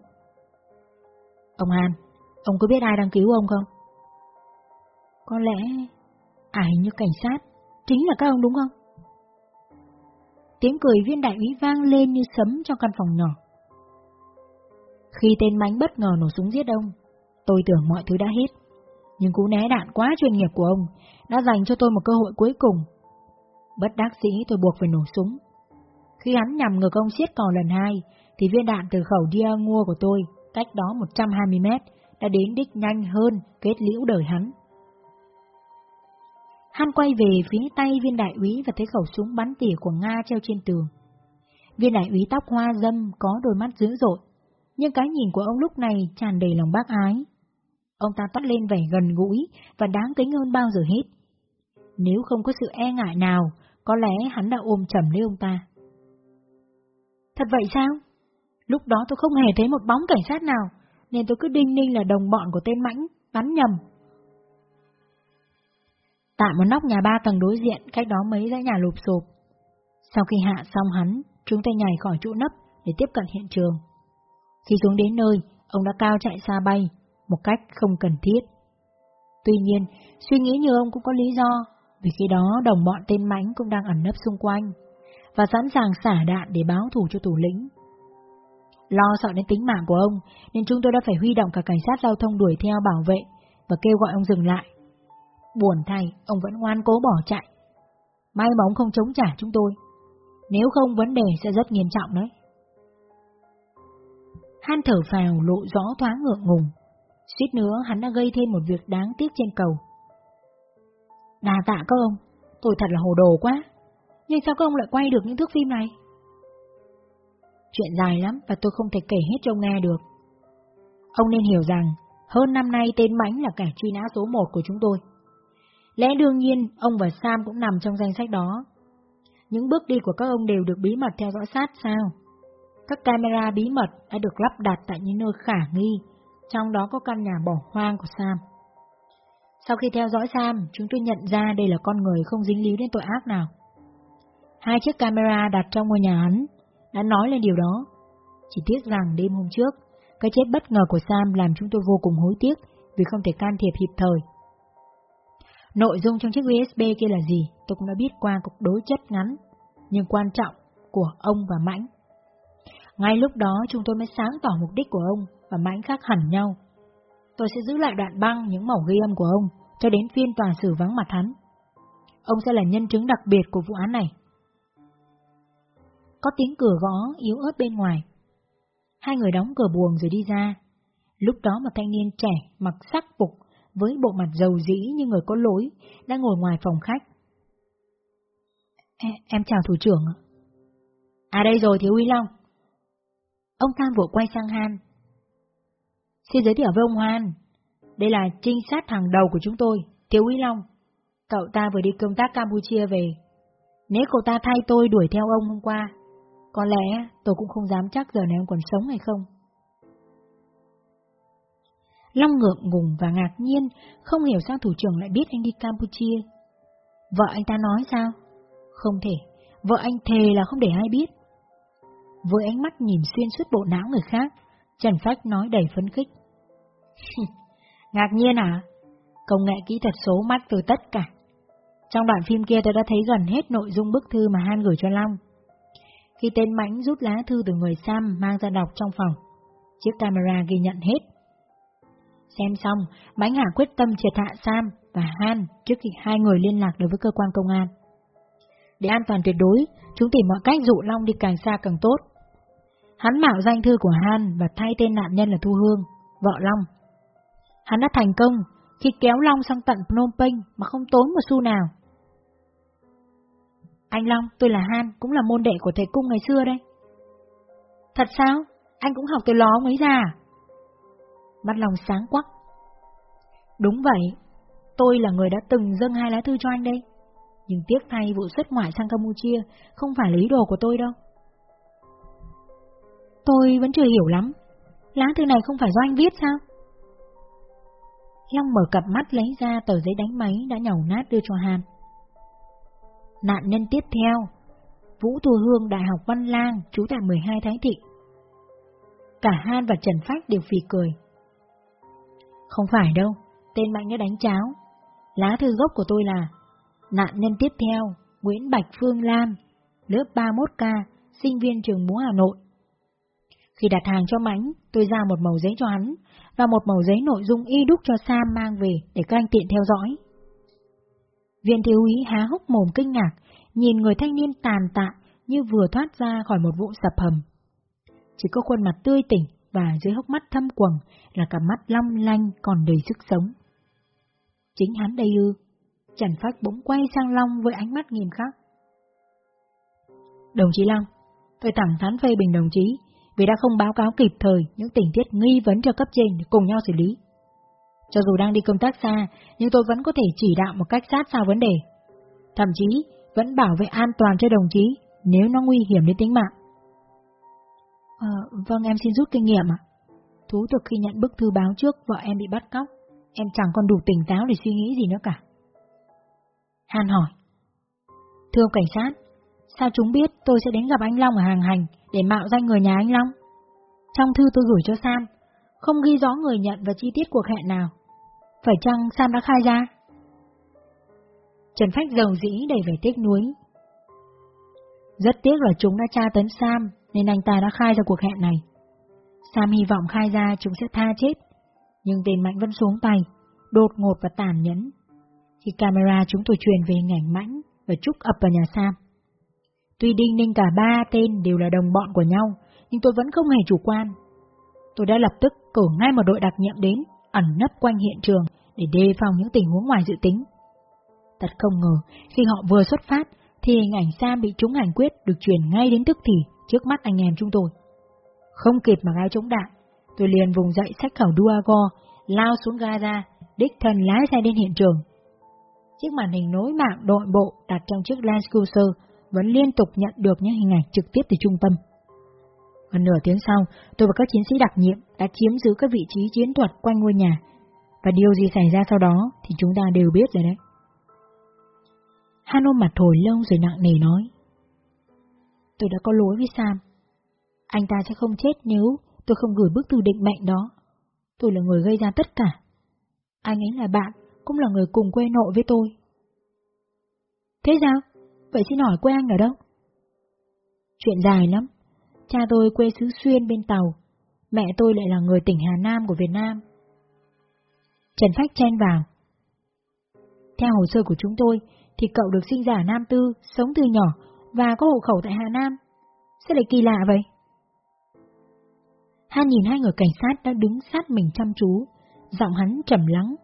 Ông Han, ông có biết ai đang cứu ông không? Có lẽ... À hình như cảnh sát, chính là các ông đúng không? Tiếng cười viên đại úy vang lên như sấm trong căn phòng nhỏ. Khi tên mánh bất ngờ nổ súng giết ông, tôi tưởng mọi thứ đã hết. Nhưng cú né đạn quá chuyên nghiệp của ông đã dành cho tôi một cơ hội cuối cùng. Bất đắc dĩ tôi buộc phải nổ súng. Khi hắn nhằm ngược ông siết cò lần hai, thì viên đạn từ khẩu dia ngua của tôi, cách đó 120 mét, đã đến đích nhanh hơn kết liễu đời hắn. Hắn quay về phía tay viên đại úy và thấy khẩu súng bắn tỉa của Nga treo trên tường. Viên đại úy tóc hoa dâm có đôi mắt dữ dội, nhưng cái nhìn của ông lúc này tràn đầy lòng bác ái. Ông ta toát lên vẻ gần gũi và đáng kính hơn bao giờ hết. Nếu không có sự e ngại nào, có lẽ hắn đã ôm chầm lấy ông ta. Thật vậy sao? Lúc đó tôi không hề thấy một bóng cảnh sát nào, nên tôi cứ đinh ninh là đồng bọn của tên mãnh, bắn nhầm. Tại một nóc nhà ba tầng đối diện, cách đó mấy dãy nhà lụp sụp. Sau khi hạ xong hắn, chúng ta nhảy khỏi chỗ nấp để tiếp cận hiện trường. Khi xuống đến nơi, ông đã cao chạy xa bay, một cách không cần thiết. Tuy nhiên, suy nghĩ như ông cũng có lý do, vì khi đó đồng bọn tên mãnh cũng đang ẩn nấp xung quanh, và sẵn sàng xả đạn để báo thù cho thủ lĩnh. Lo sợ đến tính mạng của ông, nên chúng tôi đã phải huy động cả cảnh sát giao thông đuổi theo bảo vệ và kêu gọi ông dừng lại. Buồn thay, ông vẫn ngoan cố bỏ chạy. May mà ông không chống trả chúng tôi. Nếu không vấn đề sẽ rất nghiêm trọng đấy. Han thở phào lộ rõ thoáng ngượng ngùng. Suýt nữa hắn đã gây thêm một việc đáng tiếc trên cầu. Đà tạ các ông, tôi thật là hồ đồ quá. Nhưng sao các ông lại quay được những thước phim này? Chuyện dài lắm và tôi không thể kể hết cho ông nghe được. Ông nên hiểu rằng, hơn năm nay tên Mãnh là kẻ truy nã số một của chúng tôi. Lẽ đương nhiên, ông và Sam cũng nằm trong danh sách đó. Những bước đi của các ông đều được bí mật theo dõi sát sao? Các camera bí mật đã được lắp đặt tại những nơi khả nghi, trong đó có căn nhà bỏ hoang của Sam. Sau khi theo dõi Sam, chúng tôi nhận ra đây là con người không dính líu đến tội ác nào. Hai chiếc camera đặt trong ngôi nhà hắn đã nói lên điều đó. Chỉ tiếc rằng đêm hôm trước, cái chết bất ngờ của Sam làm chúng tôi vô cùng hối tiếc vì không thể can thiệp kịp thời. Nội dung trong chiếc USB kia là gì, tôi cũng đã biết qua cuộc đối chất ngắn, nhưng quan trọng của ông và Mãnh. Ngay lúc đó chúng tôi mới sáng tỏ mục đích của ông và mãnh khác hẳn nhau. Tôi sẽ giữ lại đoạn băng những mẩu ghi âm của ông cho đến phiên tòa xử vắng mặt hắn. Ông sẽ là nhân chứng đặc biệt của vụ án này. Có tiếng cửa gõ yếu ớt bên ngoài. Hai người đóng cửa buồng rồi đi ra. Lúc đó một thanh niên trẻ mặc sắc phục với bộ mặt dầu dĩ như người có lỗi đang ngồi ngoài phòng khách. E, em chào thủ trưởng. À đây rồi thiếu Uy Long. Ông Tam vội quay sang Han. Xin giới thiệu với ông Hoan, đây là trinh sát hàng đầu của chúng tôi, Thiếu Uy Long. Cậu ta vừa đi công tác Campuchia về. Nếu cậu ta thay tôi đuổi theo ông hôm qua, có lẽ tôi cũng không dám chắc giờ này ông còn sống hay không. Long ngượng ngùng và ngạc nhiên, không hiểu sao thủ trưởng lại biết anh đi Campuchia. Vợ anh ta nói sao? Không thể, vợ anh thề là không để ai biết. Với ánh mắt nhìn xuyên suốt bộ não người khác, Trần Phách nói đầy phấn khích. ngạc nhiên à? Công nghệ kỹ thuật số mắt từ tất cả. Trong đoạn phim kia tôi đã thấy gần hết nội dung bức thư mà Han gửi cho Long. Khi tên Mãnh rút lá thư từ người Sam mang ra đọc trong phòng, chiếc camera ghi nhận hết. Xem xong, Mãnh Hà quyết tâm triệt hạ Sam và Han trước khi hai người liên lạc được với cơ quan công an. Để an toàn tuyệt đối, chúng tìm mọi cách dụ Long đi càng xa càng tốt. Hắn mạo danh thư của Han và thay tên nạn nhân là Thu Hương, vợ Long. Hắn đã thành công khi kéo Long sang tận Phnom Penh mà không tốn một xu nào. Anh Long, tôi là Han, cũng là môn đệ của thầy cung ngày xưa đây. Thật sao? Anh cũng học từ ló mấy ra? À? Mắt Long sáng quắc. Đúng vậy, tôi là người đã từng dâng hai lá thư cho anh đây. Nhưng tiếc thay vụ xuất ngoại sang Campuchia không phải là ý đồ của tôi đâu. Tôi vẫn chưa hiểu lắm. Lá thư này không phải do anh viết sao? Long mở cặp mắt lấy ra tờ giấy đánh máy đã nhàu nát đưa cho Han. Nạn nhân tiếp theo, Vũ Thu Hương Đại học Văn Lang, trú tại 12 Thái Thị. Cả Han và Trần Phách đều phì cười. Không phải đâu, tên Mạnh đã đánh cháo. Lá thư gốc của tôi là Nạn nhân tiếp theo, Nguyễn Bạch Phương Lam, lớp 31K, sinh viên trường múa Hà Nội. Khi đặt hàng cho Mãnh, tôi ra một màu giấy cho hắn, và một màu giấy nội dung y đúc cho Sam mang về để các anh tiện theo dõi. Viên thiếu úy há hốc mồm kinh ngạc, nhìn người thanh niên tàn tạ như vừa thoát ra khỏi một vụ sập hầm. Chỉ có khuôn mặt tươi tỉnh và dưới hốc mắt thâm quầng là cả mắt long lanh còn đầy sức sống. Chính hắn đây ư. Trần Phách bỗng quay sang Long với ánh mắt nghiêm khắc. Đồng chí Long, tôi thẳng thắn phê bình đồng chí vì đã không báo cáo kịp thời những tình tiết nghi vấn cho cấp trên để cùng nhau xử lý. Cho dù đang đi công tác xa, nhưng tôi vẫn có thể chỉ đạo một cách sát sao vấn đề. Thậm chí vẫn bảo vệ an toàn cho đồng chí nếu nó nguy hiểm đến tính mạng. À, vâng em xin rút kinh nghiệm ạ. Thú thực khi nhận bức thư báo trước vợ em bị bắt cóc, em chẳng còn đủ tỉnh táo để suy nghĩ gì nữa cả. Hàn hỏi. Thưa ông cảnh sát, sao chúng biết tôi sẽ đến gặp anh Long ở hàng hành để mạo danh người nhà anh Long? Trong thư tôi gửi cho Sam, không ghi rõ người nhận và chi tiết cuộc hẹn nào. Phải chăng Sam đã khai ra? Trần Phách dầu dĩ đầy vẻ tiếc nuối. Rất tiếc là chúng đã tra tấn Sam, nên anh ta đã khai ra cuộc hẹn này. Sam hy vọng khai ra chúng sẽ tha chết, nhưng tên Mạnh vẫn xuống tay, đột ngột và tàn nhẫn. Khi camera chúng tôi truyền về hình ảnh Mãnh và Trúc ập vào nhà Sam. Tuy đinh ninh cả ba tên đều là đồng bọn của nhau, nhưng tôi vẫn không hề chủ quan. Tôi đã lập tức cử ngay một đội đặc nhiệm đến, ẩn nấp quanh hiện trường để đề phòng những tình huống ngoài dự tính. Thật không ngờ, khi họ vừa xuất phát, thì hình ảnh Sam bị trúng hành quyết được truyền ngay đến tức thì trước mắt anh em chúng tôi. Không kịp mà gai chống đạn, tôi liền vùng dậy sách khẩu Duago, lao xuống Gaza, đích thân lái xe đến hiện trường. Chiếc màn hình nối mạng đội bộ đặt trong chiếc Land Cruiser vẫn liên tục nhận được những hình ảnh trực tiếp từ trung tâm. Gần nửa tiếng sau, tôi và các chiến sĩ đặc nhiệm đã chiếm giữ các vị trí chiến thuật quanh ngôi nhà, và điều gì xảy ra sau đó thì chúng ta đều biết rồi đấy. Hano mặt hồi lâu rồi nặng nề nói. Tôi đã có lỗi với Sam. Anh ta sẽ không chết nếu tôi không gửi bức thư định mệnh đó. Tôi là người gây ra tất cả. Anh ấy là bạn, cũng là người cùng quê nội với tôi. Thế sao? Vậy xin hỏi quê anh ở đâu? Chuyện dài lắm. cha tôi quê xứ Xuyên bên Tàu, mẹ tôi lại là người tỉnh Hà Nam của Việt Nam. Trần Phách chen vào. Theo hồ sơ của chúng tôi, thì cậu được sinh ra ở Nam Tư, sống từ nhỏ và có hộ khẩu tại Hà Nam. Sao lại kỳ lạ vậy? Hắn nhìn hai người cảnh sát đã đứng sát mình chăm chú, giọng hắn trầm lắng.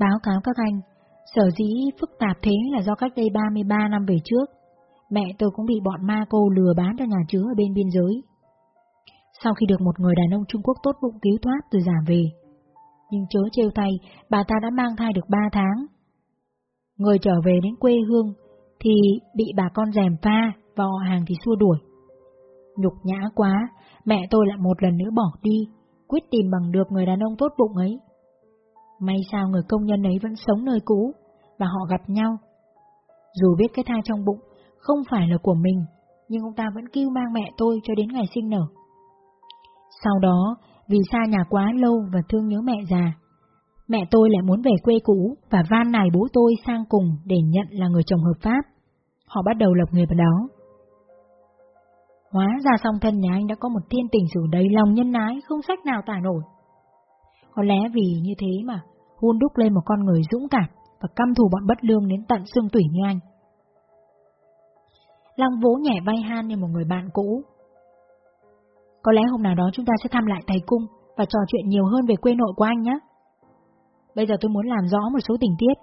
Báo cáo các anh, sở dĩ phức tạp thế là do cách đây 33 năm về trước, mẹ tôi cũng bị bọn ma cô lừa bán ra nhà chứa ở bên biên giới. Sau khi được một người đàn ông Trung Quốc tốt bụng cứu thoát từ giả về, nhưng chớ trêu tay, bà ta đã mang thai được 3 tháng. Người trở về đến quê hương thì bị bà con rèm pha và họ hàng thì xua đuổi. Nhục nhã quá, mẹ tôi lại một lần nữa bỏ đi, quyết tìm bằng được người đàn ông tốt bụng ấy. May sao người công nhân ấy vẫn sống nơi cũ, và họ gặp nhau. Dù biết cái thai trong bụng không phải là của mình, nhưng ông ta vẫn kêu mang mẹ tôi cho đến ngày sinh nở. Sau đó, vì xa nhà quá lâu và thương nhớ mẹ già, mẹ tôi lại muốn về quê cũ và van nài bố tôi sang cùng để nhận là người chồng hợp pháp. Họ bắt đầu lập người vào đó. Hóa ra song thân nhà anh đã có một thiên tình sử đầy lòng nhân ái, không sách nào tả nổi. Có lẽ vì như thế mà hôn đúc lên một con người dũng cảm và căm thù bọn bất lương đến tận xương tủy như anh. Long vỗ nhẹ vai Han như một người bạn cũ. Có lẽ hôm nào đó chúng ta sẽ thăm lại thầy cung và trò chuyện nhiều hơn về quê nội của anh nhé. Bây giờ tôi muốn làm rõ một số tình tiết.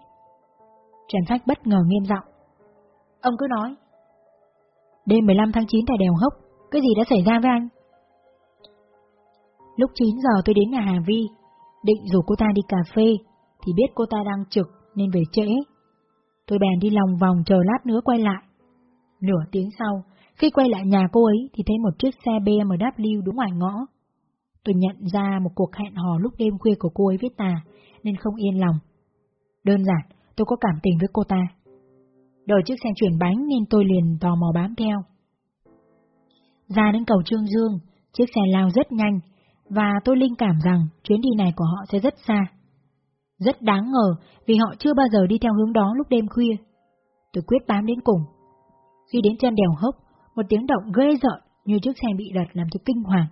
Trần Phách bất ngờ nghiêm giọng. Ông cứ nói. Đêm 15 tháng 9 tại đèo Hốc, cái gì đã xảy ra với anh? Lúc 9 giờ tôi đến nhà Hà Vi, định rủ cô ta đi cà phê, thì biết cô ta đang trực nên về trễ. Tôi bèn đi lòng vòng chờ lát nữa quay lại. Nửa tiếng sau, khi quay lại nhà cô ấy thì thấy một chiếc xe BMW đúng ngoài ngõ. Tôi nhận ra một cuộc hẹn hò lúc đêm khuya của cô ấy với ta, nên không yên lòng. Đơn giản, tôi có cảm tình với cô ta. Đợi chiếc xe chuyển bánh nên tôi liền tò mò bám theo. Ra đến cầu Trương Dương, chiếc xe lao rất nhanh, và tôi linh cảm rằng chuyến đi này của họ sẽ rất xa. Rất đáng ngờ vì họ chưa bao giờ đi theo hướng đó lúc đêm khuya. Tôi quyết bám đến cùng. Khi đến chân đèo hốc, một tiếng động ghê rợn như chiếc xe bị lật làm tôi kinh hoàng.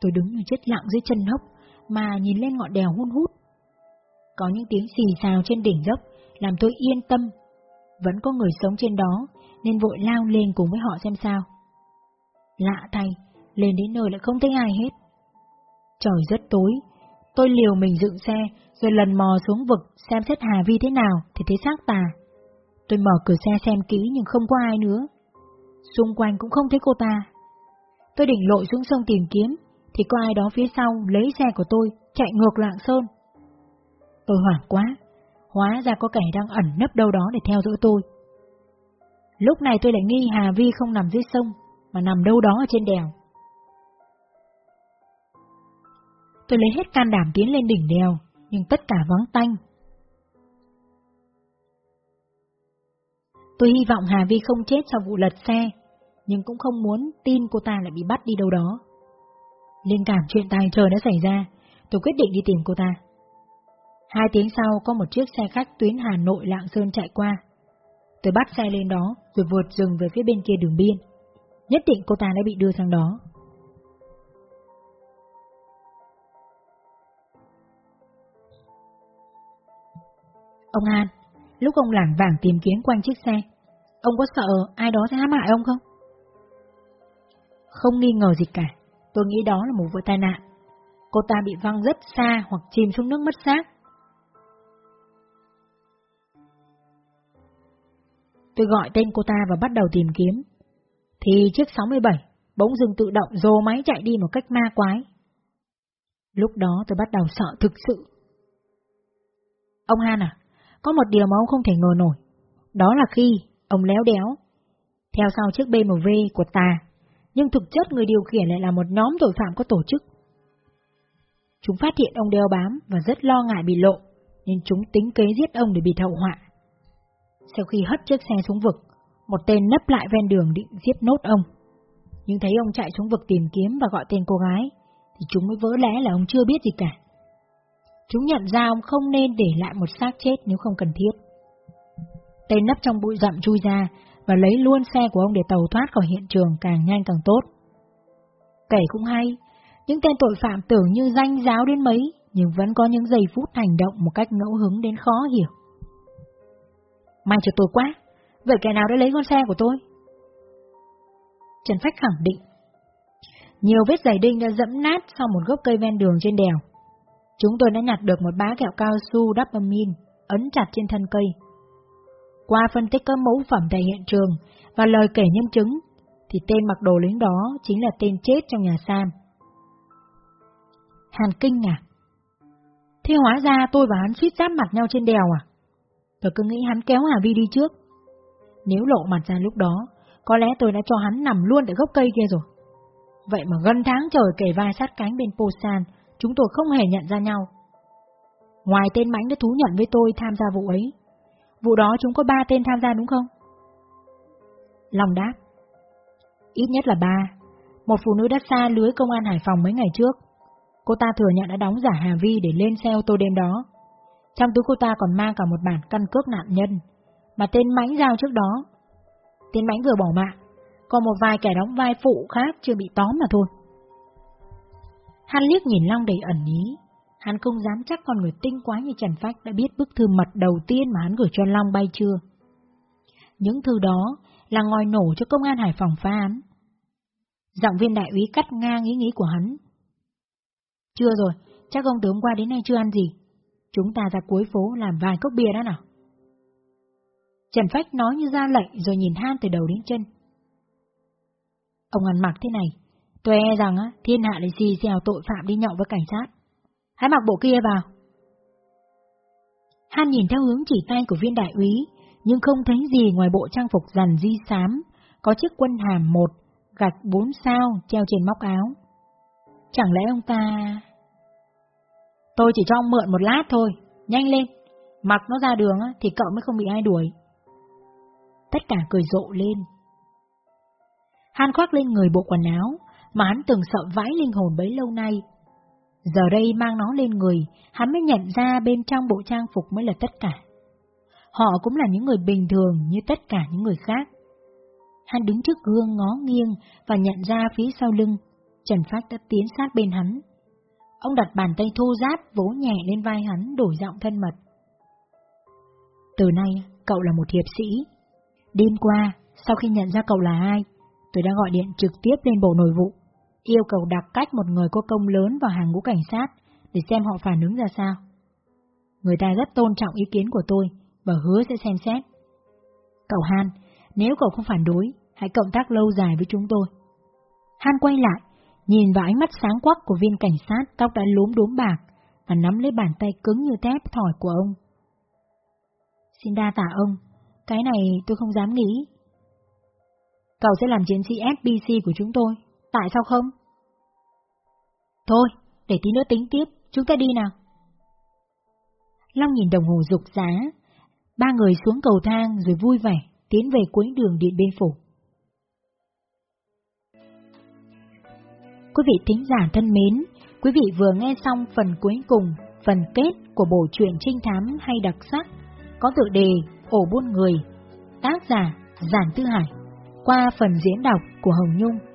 Tôi đứng như chết lặng dưới chân hốc mà nhìn lên ngọn đèo hun hút. Có những tiếng xì xào trên đỉnh dốc làm tôi yên tâm. Vẫn có người sống trên đó nên vội lao lên cùng với họ xem sao. Lạ thay, lên đến nơi lại không thấy ai hết. Trời rất tối, tôi liều mình dựng xe, rồi lần mò xuống vực xem xét Hà Vi thế nào thì thấy xác tà. Tôi mở cửa xe xem kỹ nhưng không có ai nữa. Xung quanh cũng không thấy cô ta. Tôi định lội xuống sông tìm kiếm, thì có ai đó phía sau lấy xe của tôi, chạy ngược Lạng Sơn. Tôi hoảng quá, hóa ra có kẻ đang ẩn nấp đâu đó để theo dõi tôi. Lúc này tôi lại nghi Hà Vi không nằm dưới sông, mà nằm đâu đó ở trên đèo. Tôi lấy hết can đảm tiến lên đỉnh đèo, nhưng tất cả vắng tanh. Tôi hy vọng Hà Vi không chết sau vụ lật xe, nhưng cũng không muốn tin cô ta lại bị bắt đi đâu đó. Liên cảm chuyện tài trời đã xảy ra, tôi quyết định đi tìm cô ta. Hai tiếng sau có một chiếc xe khách tuyến Hà Nội Lạng Sơn chạy qua. Tôi bắt xe lên đó rồi vượt rừng về phía bên kia đường biên. Nhất định cô ta đã bị đưa sang đó. Ông An, lúc ông lảng vảng tìm kiếm quanh chiếc xe, ông có sợ ai đó sẽ hãm hại ông không? Không nghi ngờ gì cả, tôi nghĩ đó là một vụ tai nạn. Cô ta bị văng rất xa hoặc chìm xuống nước mất xác. Tôi gọi tên cô ta và bắt đầu tìm kiếm. Thì chiếc 67 bỗng dừng tự động rồ máy chạy đi một cách ma quái. Lúc đó tôi bắt đầu sợ thực sự. Ông Han à, có một điều mà ông không thể ngờ nổi. Đó là khi ông léo đéo, theo sau chiếc BMW của ta, nhưng thực chất người điều khiển lại là một nhóm tội phạm có tổ chức. Chúng phát hiện ông đeo bám và rất lo ngại bị lộ, nên chúng tính kế giết ông để bị hậu họa. Sau khi hất chiếc xe xuống vực, một tên nấp lại ven đường định giết nốt ông. Nhưng thấy ông chạy xuống vực tìm kiếm và gọi tên cô gái, thì chúng mới vỡ lẽ là ông chưa biết gì cả. Chúng nhận ra ông không nên để lại một xác chết nếu không cần thiết. Tên nấp trong bụi rậm chui ra và lấy luôn xe của ông để tàu thoát khỏi hiện trường càng nhanh càng tốt. Kể cũng hay, những tên tội phạm tưởng như danh giáo đến mấy, nhưng vẫn có những giây phút hành động một cách ngẫu hứng đến khó hiểu. May cho tôi quá, vậy kẻ nào đã lấy con xe của tôi? Trần Phách khẳng định. Nhiều vết giày đinh đã dẫm nát sau một gốc cây ven đường trên đèo. Chúng tôi đã nhặt được một bá kẹo cao su dopamine ấn chặt trên thân cây. Qua phân tích các mẫu phẩm tại hiện trường và lời kể nhân chứng, thì tên mặc đồ lính đó chính là tên chết trong nhà Sam. Hàn kinh à? Thế hóa ra tôi và hắn suýt giáp mặt nhau trên đèo à? Tôi cứ nghĩ hắn kéo Hà Vi đi trước. Nếu lộ mặt ra lúc đó, có lẽ tôi đã cho hắn nằm luôn tại gốc cây kia rồi. Vậy mà gần tháng trời kể vai sát cánh bên Posan, chúng tôi không hề nhận ra nhau. Ngoài tên Mãnh đã thú nhận với tôi tham gia vụ ấy, vụ đó chúng có ba tên tham gia đúng không? Long đáp. Ít nhất là ba. Một phụ nữ đã xa lưới công an Hải Phòng mấy ngày trước. Cô ta thừa nhận đã đóng giả Hà Vi để lên xe ô tô đêm đó. Trong túi cô ta còn mang cả một bản căn cước nạn nhân, mà tên Mãnh giao trước đó. Tên Mãnh vừa bỏ mạng, còn một vài kẻ đóng vai phụ khác chưa bị tóm mà thôi. Hắn liếc nhìn Long đầy ẩn ý, hắn không dám chắc con người tinh quá như Trần Phách đã biết bức thư mật đầu tiên mà hắn gửi cho Long bay chưa. Những thư đó là ngòi nổ cho công an Hải Phòng phá án. Giọng viên đại úy cắt ngang ý nghĩ của hắn. Chưa rồi, chắc ông tướng qua đến nay chưa ăn gì. Chúng ta ra cuối phố làm vài cốc bia đã nào. Trần Phách nói như ra lệnh rồi nhìn Han từ đầu đến chân. Ông ăn mặc thế này, tôi e rằng á, thiên hạ lại xì xèo tội phạm đi nhậu với cảnh sát. Hãy mặc bộ kia vào. Han nhìn theo hướng chỉ tay của viên đại úy, nhưng không thấy gì ngoài bộ trang phục dằn di xám, có chiếc quân hàm một, gạch bốn sao treo trên móc áo. Chẳng lẽ ông ta... Tôi chỉ cho ông mượn một lát thôi, nhanh lên, mặc nó ra đường thì cậu mới không bị ai đuổi. Tất cả cười rộ lên. Han khoác lên người bộ quần áo, mà hắn từng sợ vãi linh hồn bấy lâu nay. Giờ đây mang nó lên người, hắn mới nhận ra bên trong bộ trang phục mới là tất cả. Họ cũng là những người bình thường như tất cả những người khác. Hắn đứng trước gương ngó nghiêng và nhận ra phía sau lưng, Trần Phát đã tiến sát bên hắn. Ông đặt bàn tay thô giáp vỗ nhẹ lên vai hắn đổi giọng thân mật. Từ nay, cậu là một hiệp sĩ. Đêm qua, sau khi nhận ra cậu là ai, tôi đã gọi điện trực tiếp lên Bộ Nội vụ, yêu cầu đặt cách một người có công lớn vào hàng ngũ cảnh sát để xem họ phản ứng ra sao. Người ta rất tôn trọng ý kiến của tôi và hứa sẽ xem xét. Cậu Han, nếu cậu không phản đối, hãy cộng tác lâu dài với chúng tôi. Han quay lại, nhìn vào ánh mắt sáng quắc của viên cảnh sát tóc đã lúm đốm bạc và nắm lấy bàn tay cứng như thép thỏi của ông. Xin đa tạ ông, cái này tôi không dám nghĩ. Cậu sẽ làm chiến sĩ FBC của chúng tôi, tại sao không? Thôi, để tí nữa tính tiếp, chúng ta đi nào. Long nhìn đồng hồ rục giá, ba người xuống cầu thang rồi vui vẻ tiến về cuối đường Điện Biên Phủ. Quý vị thính giả thân mến, quý vị vừa nghe xong phần cuối cùng, phần kết của bộ truyện trinh thám hay đặc sắc, có tựa đề Ổ Buôn Người, tác giả Giản Tư Hải, qua phần diễn đọc của Hồng Nhung.